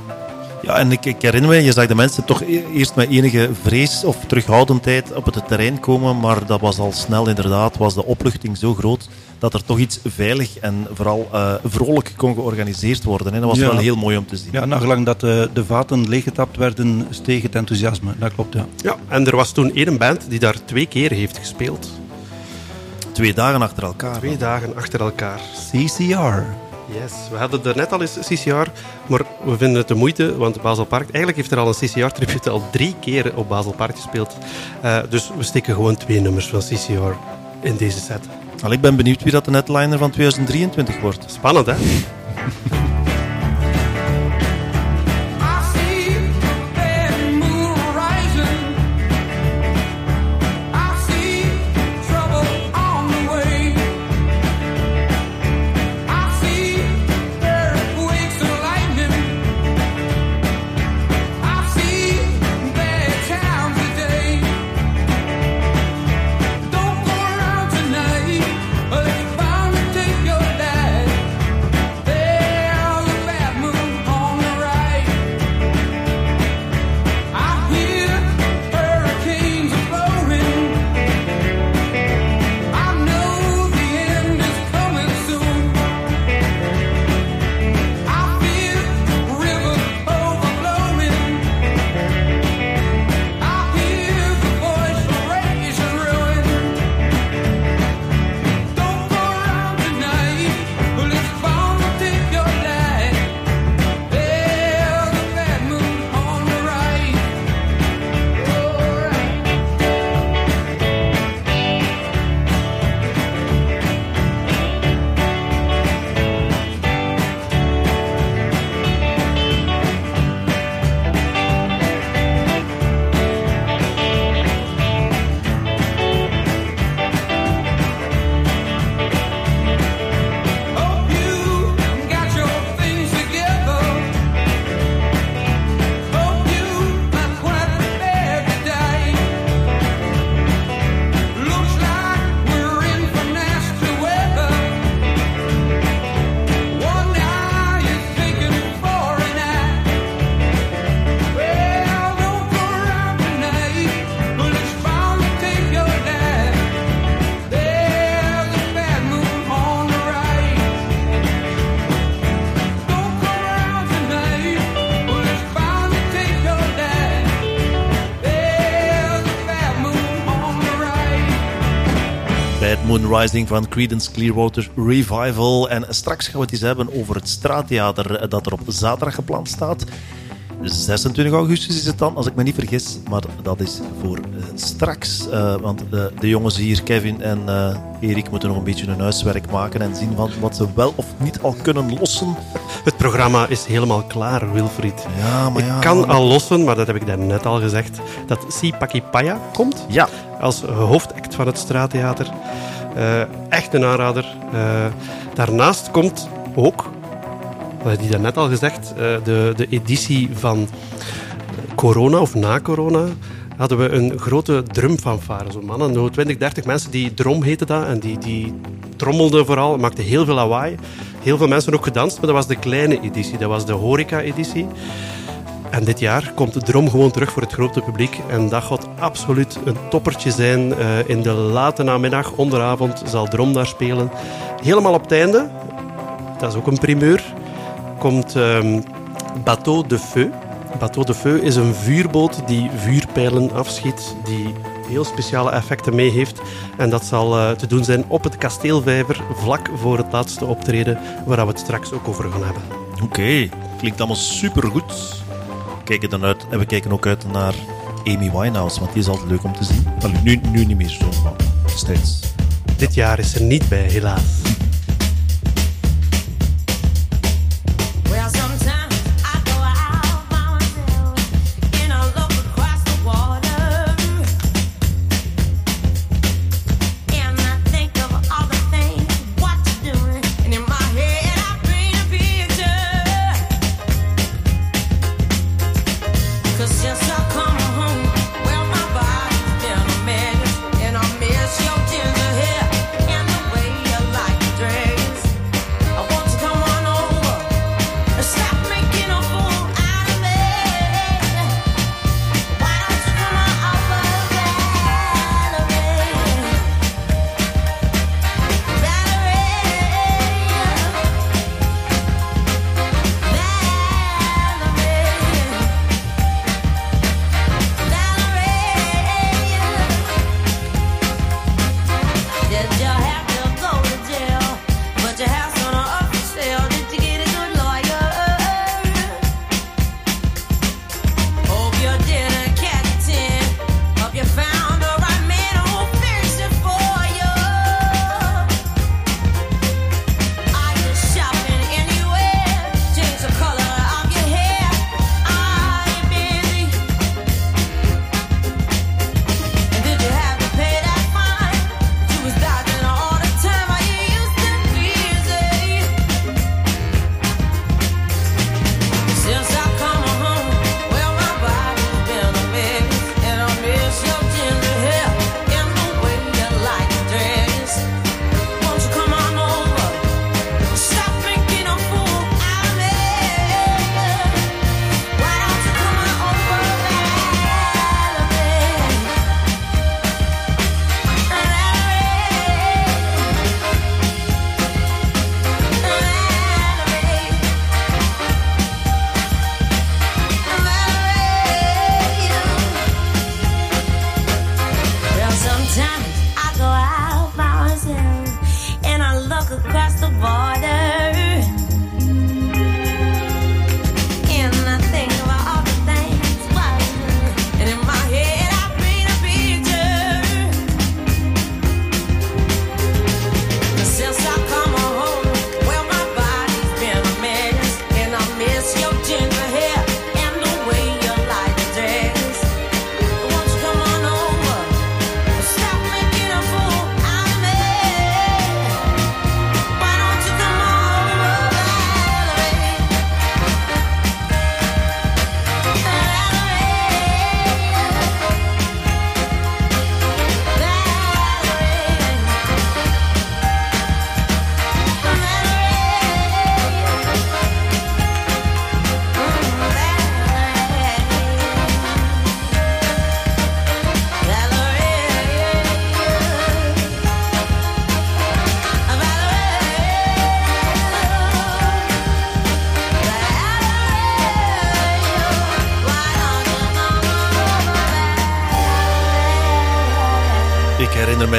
Speaker 1: Ja, en ik, ik herinner me, je zag de mensen toch e- eerst met enige vrees of terughoudendheid op het terrein komen, maar dat was al snel inderdaad, was de opluchting zo groot dat er toch iets veilig en vooral eh, vrolijk kon georganiseerd worden. Hè. Dat was
Speaker 5: Ja.
Speaker 1: wel heel mooi om te zien.
Speaker 5: Ja, nagelang dat eh, de vaten leeggetapt werden, steeg het enthousiasme. Dat klopt, ja.
Speaker 6: Ja, en er was toen één band die daar twee keer heeft gespeeld.
Speaker 1: Twee dagen achter elkaar.
Speaker 6: Twee dagen achter elkaar.
Speaker 5: CCR.
Speaker 6: Yes, we hadden er net al eens CCR, maar we vinden het de moeite, want Basel Park, eigenlijk heeft er al een CCR-tribute al drie keer op Basel Park gespeeld. Eh, dus we steken gewoon twee nummers van CCR in deze set.
Speaker 1: Al, ik ben benieuwd wie dat de netliner van 2023 wordt.
Speaker 6: Spannend, hè?
Speaker 12: Bad Moon
Speaker 1: Rising van Creedence Clearwater Revival. En straks gaan we het eens hebben over het straattheater dat er op zaterdag gepland staat. 26 augustus is het dan, als ik me niet vergis. Maar dat is voor eh, straks. eh, want de, de jongens hier, Kevin en eh, Erik, moeten nog een beetje hun huiswerk maken en zien wat, wat ze wel of niet al kunnen lossen.
Speaker 3: Het programma is helemaal klaar, Wilfried.
Speaker 1: Ja, maar
Speaker 3: Ik
Speaker 1: ja,
Speaker 3: kan
Speaker 1: maar-
Speaker 3: al lossen, maar dat heb ik daarnet al gezegd, dat Si Pakipaya komt.
Speaker 1: Ja.
Speaker 3: Als hoofdact van het Straattheater. Eh, echt een aanrader. Eh, daarnaast komt ook, dat had hij daarnet al gezegd, eh, de, de editie van corona of na corona hadden we een grote drumfanfare. Zo mannen, zo 20, 30 mensen, die drom heette dat. En die, die trommelden vooral, maakten heel veel lawaai. Heel veel mensen ook gedanst, maar dat was de kleine editie. Dat was de horeca-editie. En dit jaar komt de drom gewoon terug voor het grote publiek. En dat gaat absoluut een toppertje zijn. Eh, in de late namiddag, onderavond, zal drom daar spelen. Helemaal op het einde, dat is ook een primeur, komt ehm, Bateau de Feu. Bateau de Feu is een vuurboot die vuurpijlen afschiet, die heel speciale effecten mee heeft. En dat zal eh, te doen zijn op het kasteelvijver, vlak voor het laatste optreden, waar we het straks ook over gaan hebben.
Speaker 1: Oké, klinkt allemaal supergoed. Kijken dan uit, en we kijken ook uit naar Amy Winehouse, want die is altijd leuk om te zien. Nu, nu niet meer zo, maar steeds.
Speaker 3: Dit jaar is er niet bij, helaas.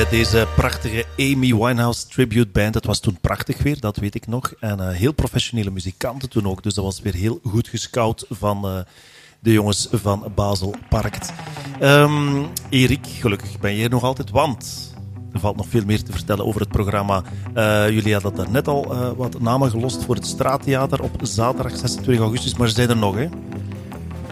Speaker 1: Deze prachtige Amy Winehouse Tribute Band. Het was toen prachtig weer, dat weet ik nog. En eh, heel professionele muzikanten toen ook. Dus dat was weer heel goed gescout van eh, de jongens van Basel Parkt. Ehm, Erik, gelukkig ben je hier nog altijd, want er valt nog veel meer te vertellen over het programma. Eh, jullie hadden daar net al wat namen gelost voor het Straattheater op zaterdag 26 augustus, maar ze zijn er nog, hè?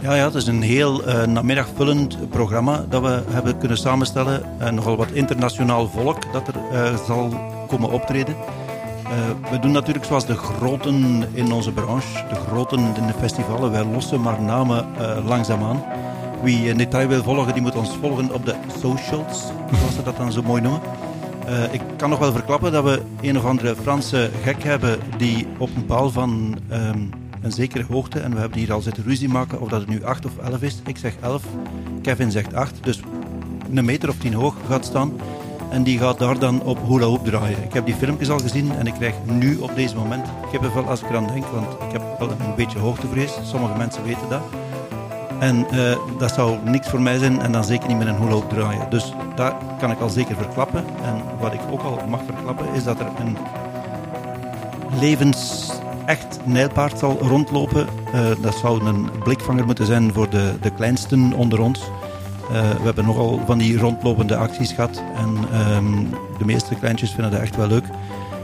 Speaker 5: Ja, ja, het is een heel uh, namiddagvullend programma dat we hebben kunnen samenstellen. En nogal wat internationaal volk dat er uh, zal komen optreden. Uh, we doen natuurlijk zoals de groten in onze branche, de groten in de festivalen. Wij lossen maar namen langzaamaan. Wie in detail wil volgen, die moet ons volgen op de socials, zoals ze dat dan zo mooi noemen. ik kan nog wel verklappen dat we een of andere Franse gek hebben die op een paal van... Um, een zekere hoogte. En we hebben hier al zitten ruzie maken of dat het nu 8 of 11 is. Ik zeg 11, Kevin zegt 8. Dus een meter of 10 hoog gaat staan. En die gaat daar dan op hula hoop draaien. Ik heb die filmpjes al gezien en ik krijg nu op deze moment kippenvel als ik eraan denk. Want ik heb wel een beetje hoogtevrees. Sommige mensen weten dat. En uh, dat zou niks voor mij zijn en dan zeker niet met een hula hoop draaien. Dus dat kan ik al zeker verklappen. En wat ik ook al mag verklappen is dat er een levens echt nijlpaard zal rondlopen. Uh, dat zou een blikvanger moeten zijn voor de, de kleinsten onder ons. Uh, we hebben nogal van die rondlopende acties gehad. En um, de meeste kleintjes vinden dat echt wel leuk.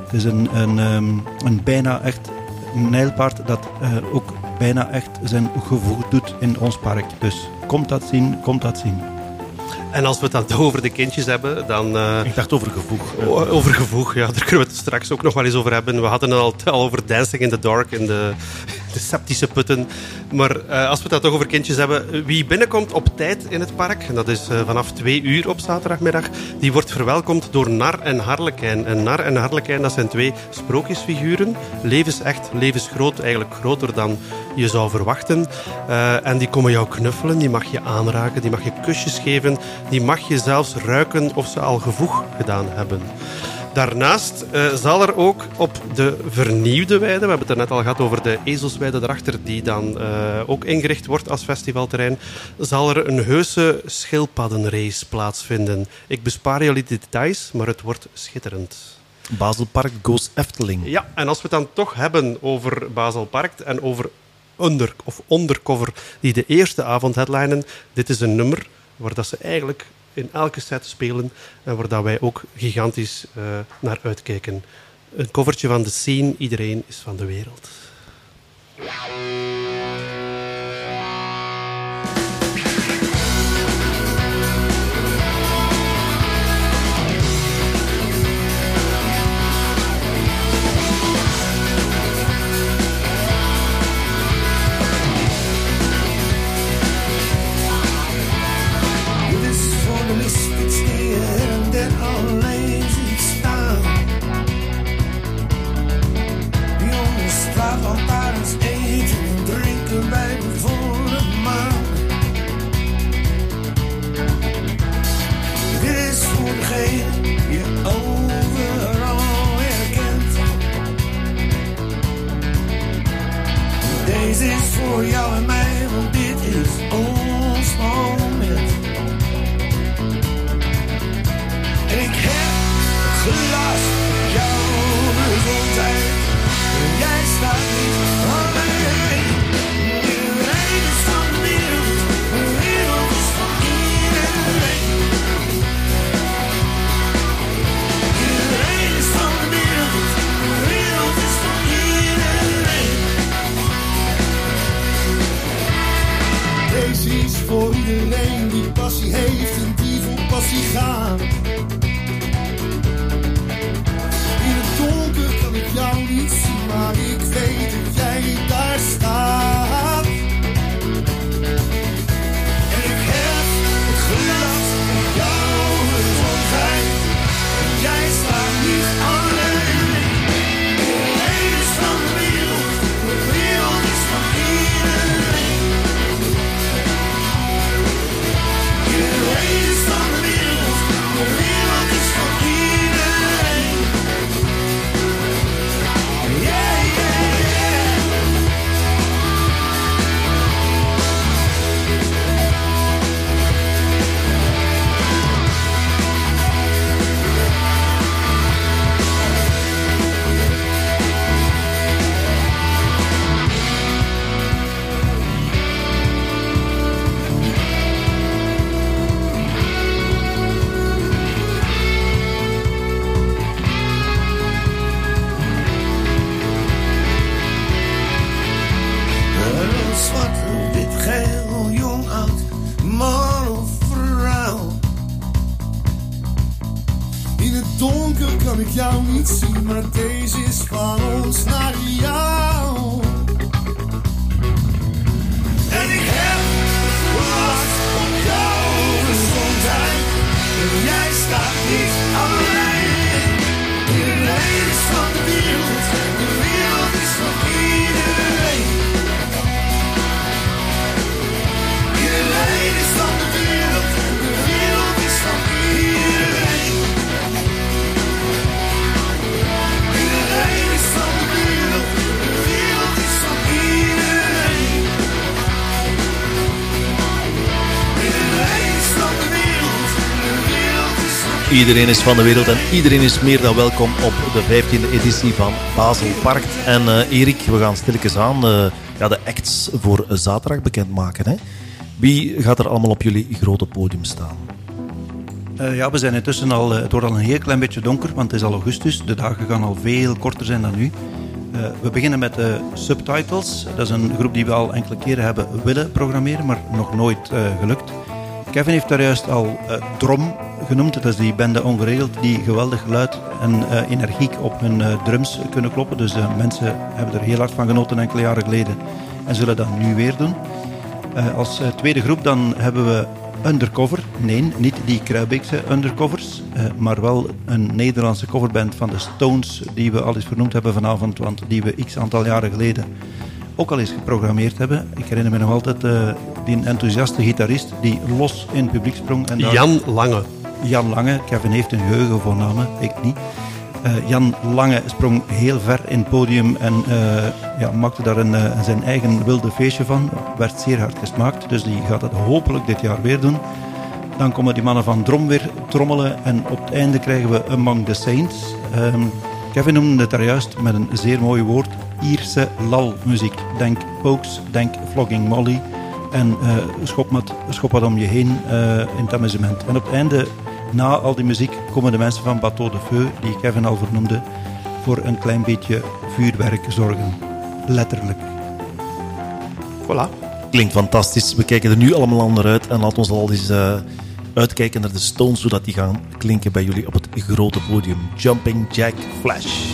Speaker 5: Het is een, een, um, een bijna echt nijlpaard dat uh, ook bijna echt zijn gevoel doet in ons park. Dus komt dat zien, komt dat zien.
Speaker 3: En als we het dan over de kindjes hebben, dan... Uh,
Speaker 1: ik dacht over gevoeg.
Speaker 3: Over gevoeg, ja. Daar kunnen we het straks ook nog wel eens over hebben. We hadden het al, al over Dancing in the Dark in de, de septische putten. Maar uh, als we dan toch over kindjes hebben, wie binnenkomt op tijd in het park, en dat is vanaf twee uur op zaterdagmiddag, die wordt verwelkomd door Nar en Harlekijn. En Nar en Harlekijn, dat zijn twee sprookjesfiguren. Levensecht, levensgroot, eigenlijk groter dan je zou verwachten. en die komen jou knuffelen, die mag je aanraken, die mag je kusjes geven die mag je zelfs ruiken of ze al gevoeg gedaan hebben. Daarnaast uh, zal er ook op de vernieuwde weide, we hebben het er net al gehad over de ezelsweide daarachter, die dan uh, ook ingericht wordt als festivalterrein, zal er een heuse schildpaddenrace plaatsvinden. Ik bespaar jullie de details, maar het wordt schitterend.
Speaker 1: Baselpark goes Efteling.
Speaker 3: Ja, en als we het dan toch hebben over Baselpark en over under, of undercover die de eerste avond headlinen, dit is een nummer waar dat ze eigenlijk in elke set spelen en waar dat wij ook gigantisch uh, naar uitkijken. Een covertje van de scene, iedereen is van de wereld.
Speaker 2: Voor jou Ik gaan. Kan ik jou niet zien, maar deze is van ons naar jou. En ik heb last op jouw gezondheid. En jij staat niet alleen. Van de wereld, de wereld Iedereen is van de wereld
Speaker 1: en iedereen is meer dan welkom op de 15e editie van Basel Parkt. En eh, Erik, we gaan stilletjes aan eh, ja, de acts voor zaterdag bekendmaken. Hè? Wie gaat er allemaal op jullie grote podium staan?
Speaker 5: Eh, ja, we zijn intussen al, het wordt al een heel klein beetje donker, want het is al augustus. De dagen gaan al veel korter zijn dan nu. We beginnen met de Subtitles. Dat is een groep die we al enkele keren hebben willen programmeren, maar nog nooit gelukt. Kevin heeft daar juist al eh, Drom genoemd. Dat is die bende ongeregeld die geweldig geluid en eh, energiek op hun eh, drums kunnen kloppen. Dus de mensen hebben er heel hard van genoten enkele jaren geleden en zullen dat nu weer doen. Eh, als eh, tweede groep dan hebben we Undercover. Nee, niet die Kruibeekse Undercovers, eh, maar wel een Nederlandse coverband van de Stones, die we al eens vernoemd hebben vanavond, want die we x aantal jaren geleden ook al eens geprogrammeerd hebben. Ik herinner me nog altijd eh, die enthousiaste gitarist die los in het publiek sprong. En
Speaker 3: Jan Lange.
Speaker 5: Jan Lange. Kevin heeft een geheugen voor namen, ik niet. Eh, Jan Lange sprong heel ver in het podium en eh, ja, maakte daar een, eh, zijn eigen wilde feestje van. Werd zeer hard gesmaakt, dus die gaat het hopelijk dit jaar weer doen. Dan komen die mannen van Drom weer trommelen en op het einde krijgen we Among the Saints. Ehm, Kevin noemde het daar juist met een zeer mooi woord, Ierse lalmuziek. Denk Pokes, denk Flogging Molly en schop, wat, schop wat om je heen in het amusement. En op het einde, na al die muziek, komen de mensen van Bateau de Feu, die Kevin al vernoemde, voor een klein beetje vuurwerk zorgen. Letterlijk.
Speaker 3: Voilà.
Speaker 1: Klinkt fantastisch. We kijken er nu allemaal al naar uit en laat ons al eens eh, uitkijken naar de Stones, zodat die gaan klinken bij jullie op het grote podium. Jumping Jack Flash.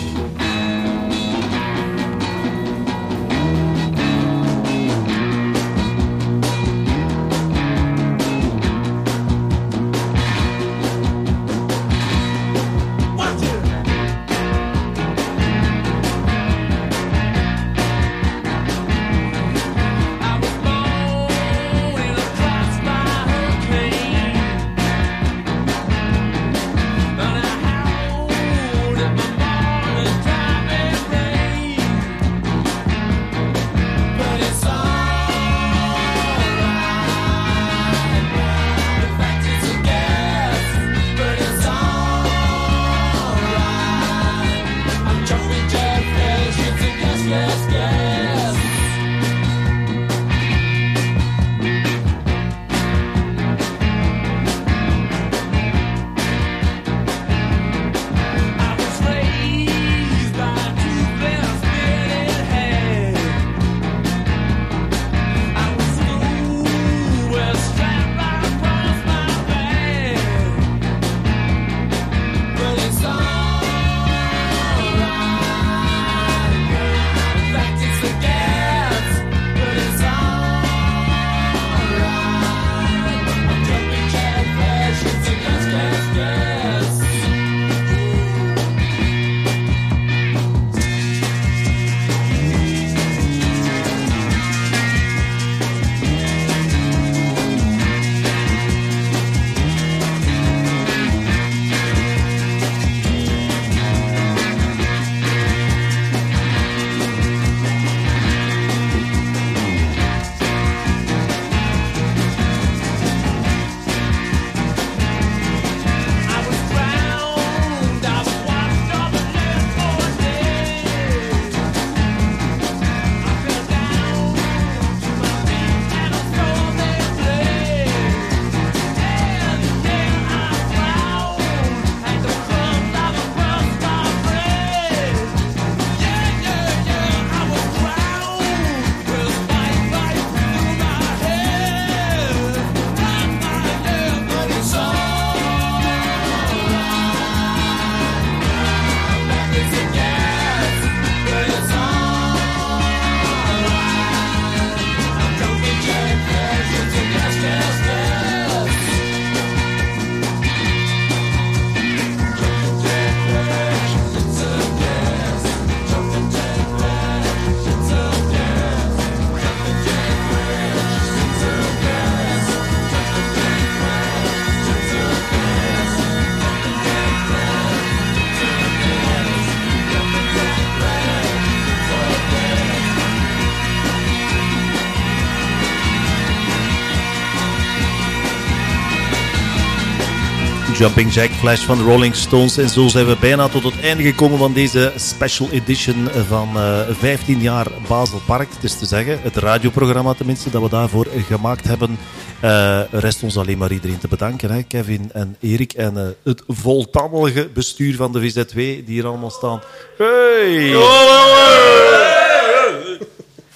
Speaker 1: Jumping Jack Flash van de Rolling Stones. En zo zijn we bijna tot het einde gekomen van deze special edition van eh 15 jaar Basel Park. Het is te zeggen, het radioprogramma tenminste, dat we daarvoor gemaakt hebben. Eh, rest ons alleen maar iedereen te bedanken. Hè? Kevin en Erik en eh, het voltallige bestuur van de VZW die hier allemaal staan. Hey!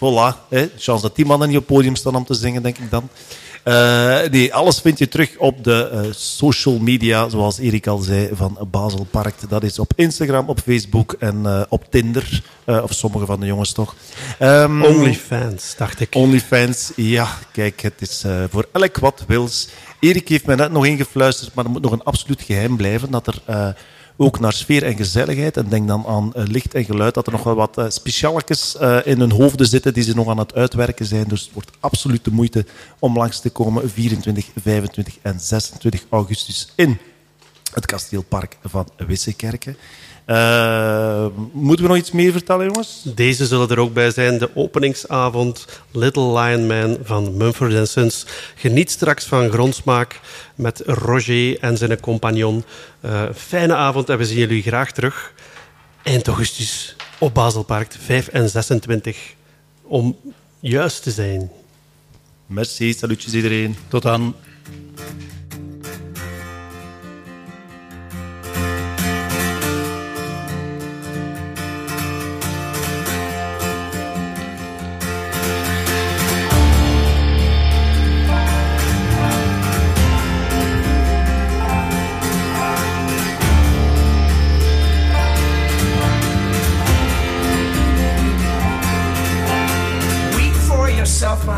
Speaker 1: Voilà. Hè? Chance dat die mannen niet op het podium staan om te zingen, denk ik dan. Eh, nee, alles vind je terug op de eh, social media, zoals Erik al zei, van Basel Park. Dat is op Instagram, op Facebook en eh, op Tinder. Of sommige van de jongens toch. Ehm,
Speaker 3: Onlyfans, dacht ik.
Speaker 1: OnlyFans, ja, kijk, het is voor elk wat wils. Erik heeft mij net nog ingefluisterd, maar het moet nog een absoluut geheim blijven, dat er ook naar sfeer en gezelligheid, en denk dan aan eh, licht en geluid, dat er nog wel wat uh, specialekes eh, in hun hoofden zitten die ze nog aan het uitwerken zijn. Dus het wordt absoluut de moeite om langs te komen 24, 25 en 26 augustus in het kasteelpark van Wissekerken. Eh, moeten we nog iets meer vertellen, jongens?
Speaker 3: Deze zullen er ook bij zijn. De openingsavond Little Lion Man van Mumford Sons. Geniet straks van grondsmaak met Roger en zijn compagnon. Eh, fijne avond en we zien jullie graag terug. Eind augustus op Baselpark 5 en 26. Om juist te zijn.
Speaker 1: Merci, salutjes iedereen.
Speaker 5: Tot dan.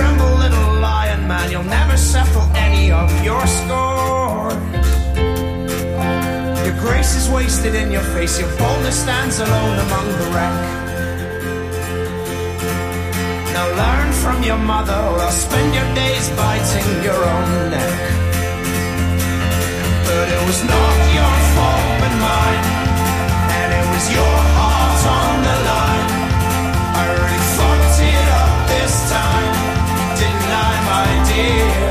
Speaker 13: Tremble, little lion man. You'll never settle any of your scores. Your grace is wasted in your face. Your boldness stands alone among the wreck. Now learn from your mother, or else spend your days biting your own neck. But it was not your fault but mine And it was your dear?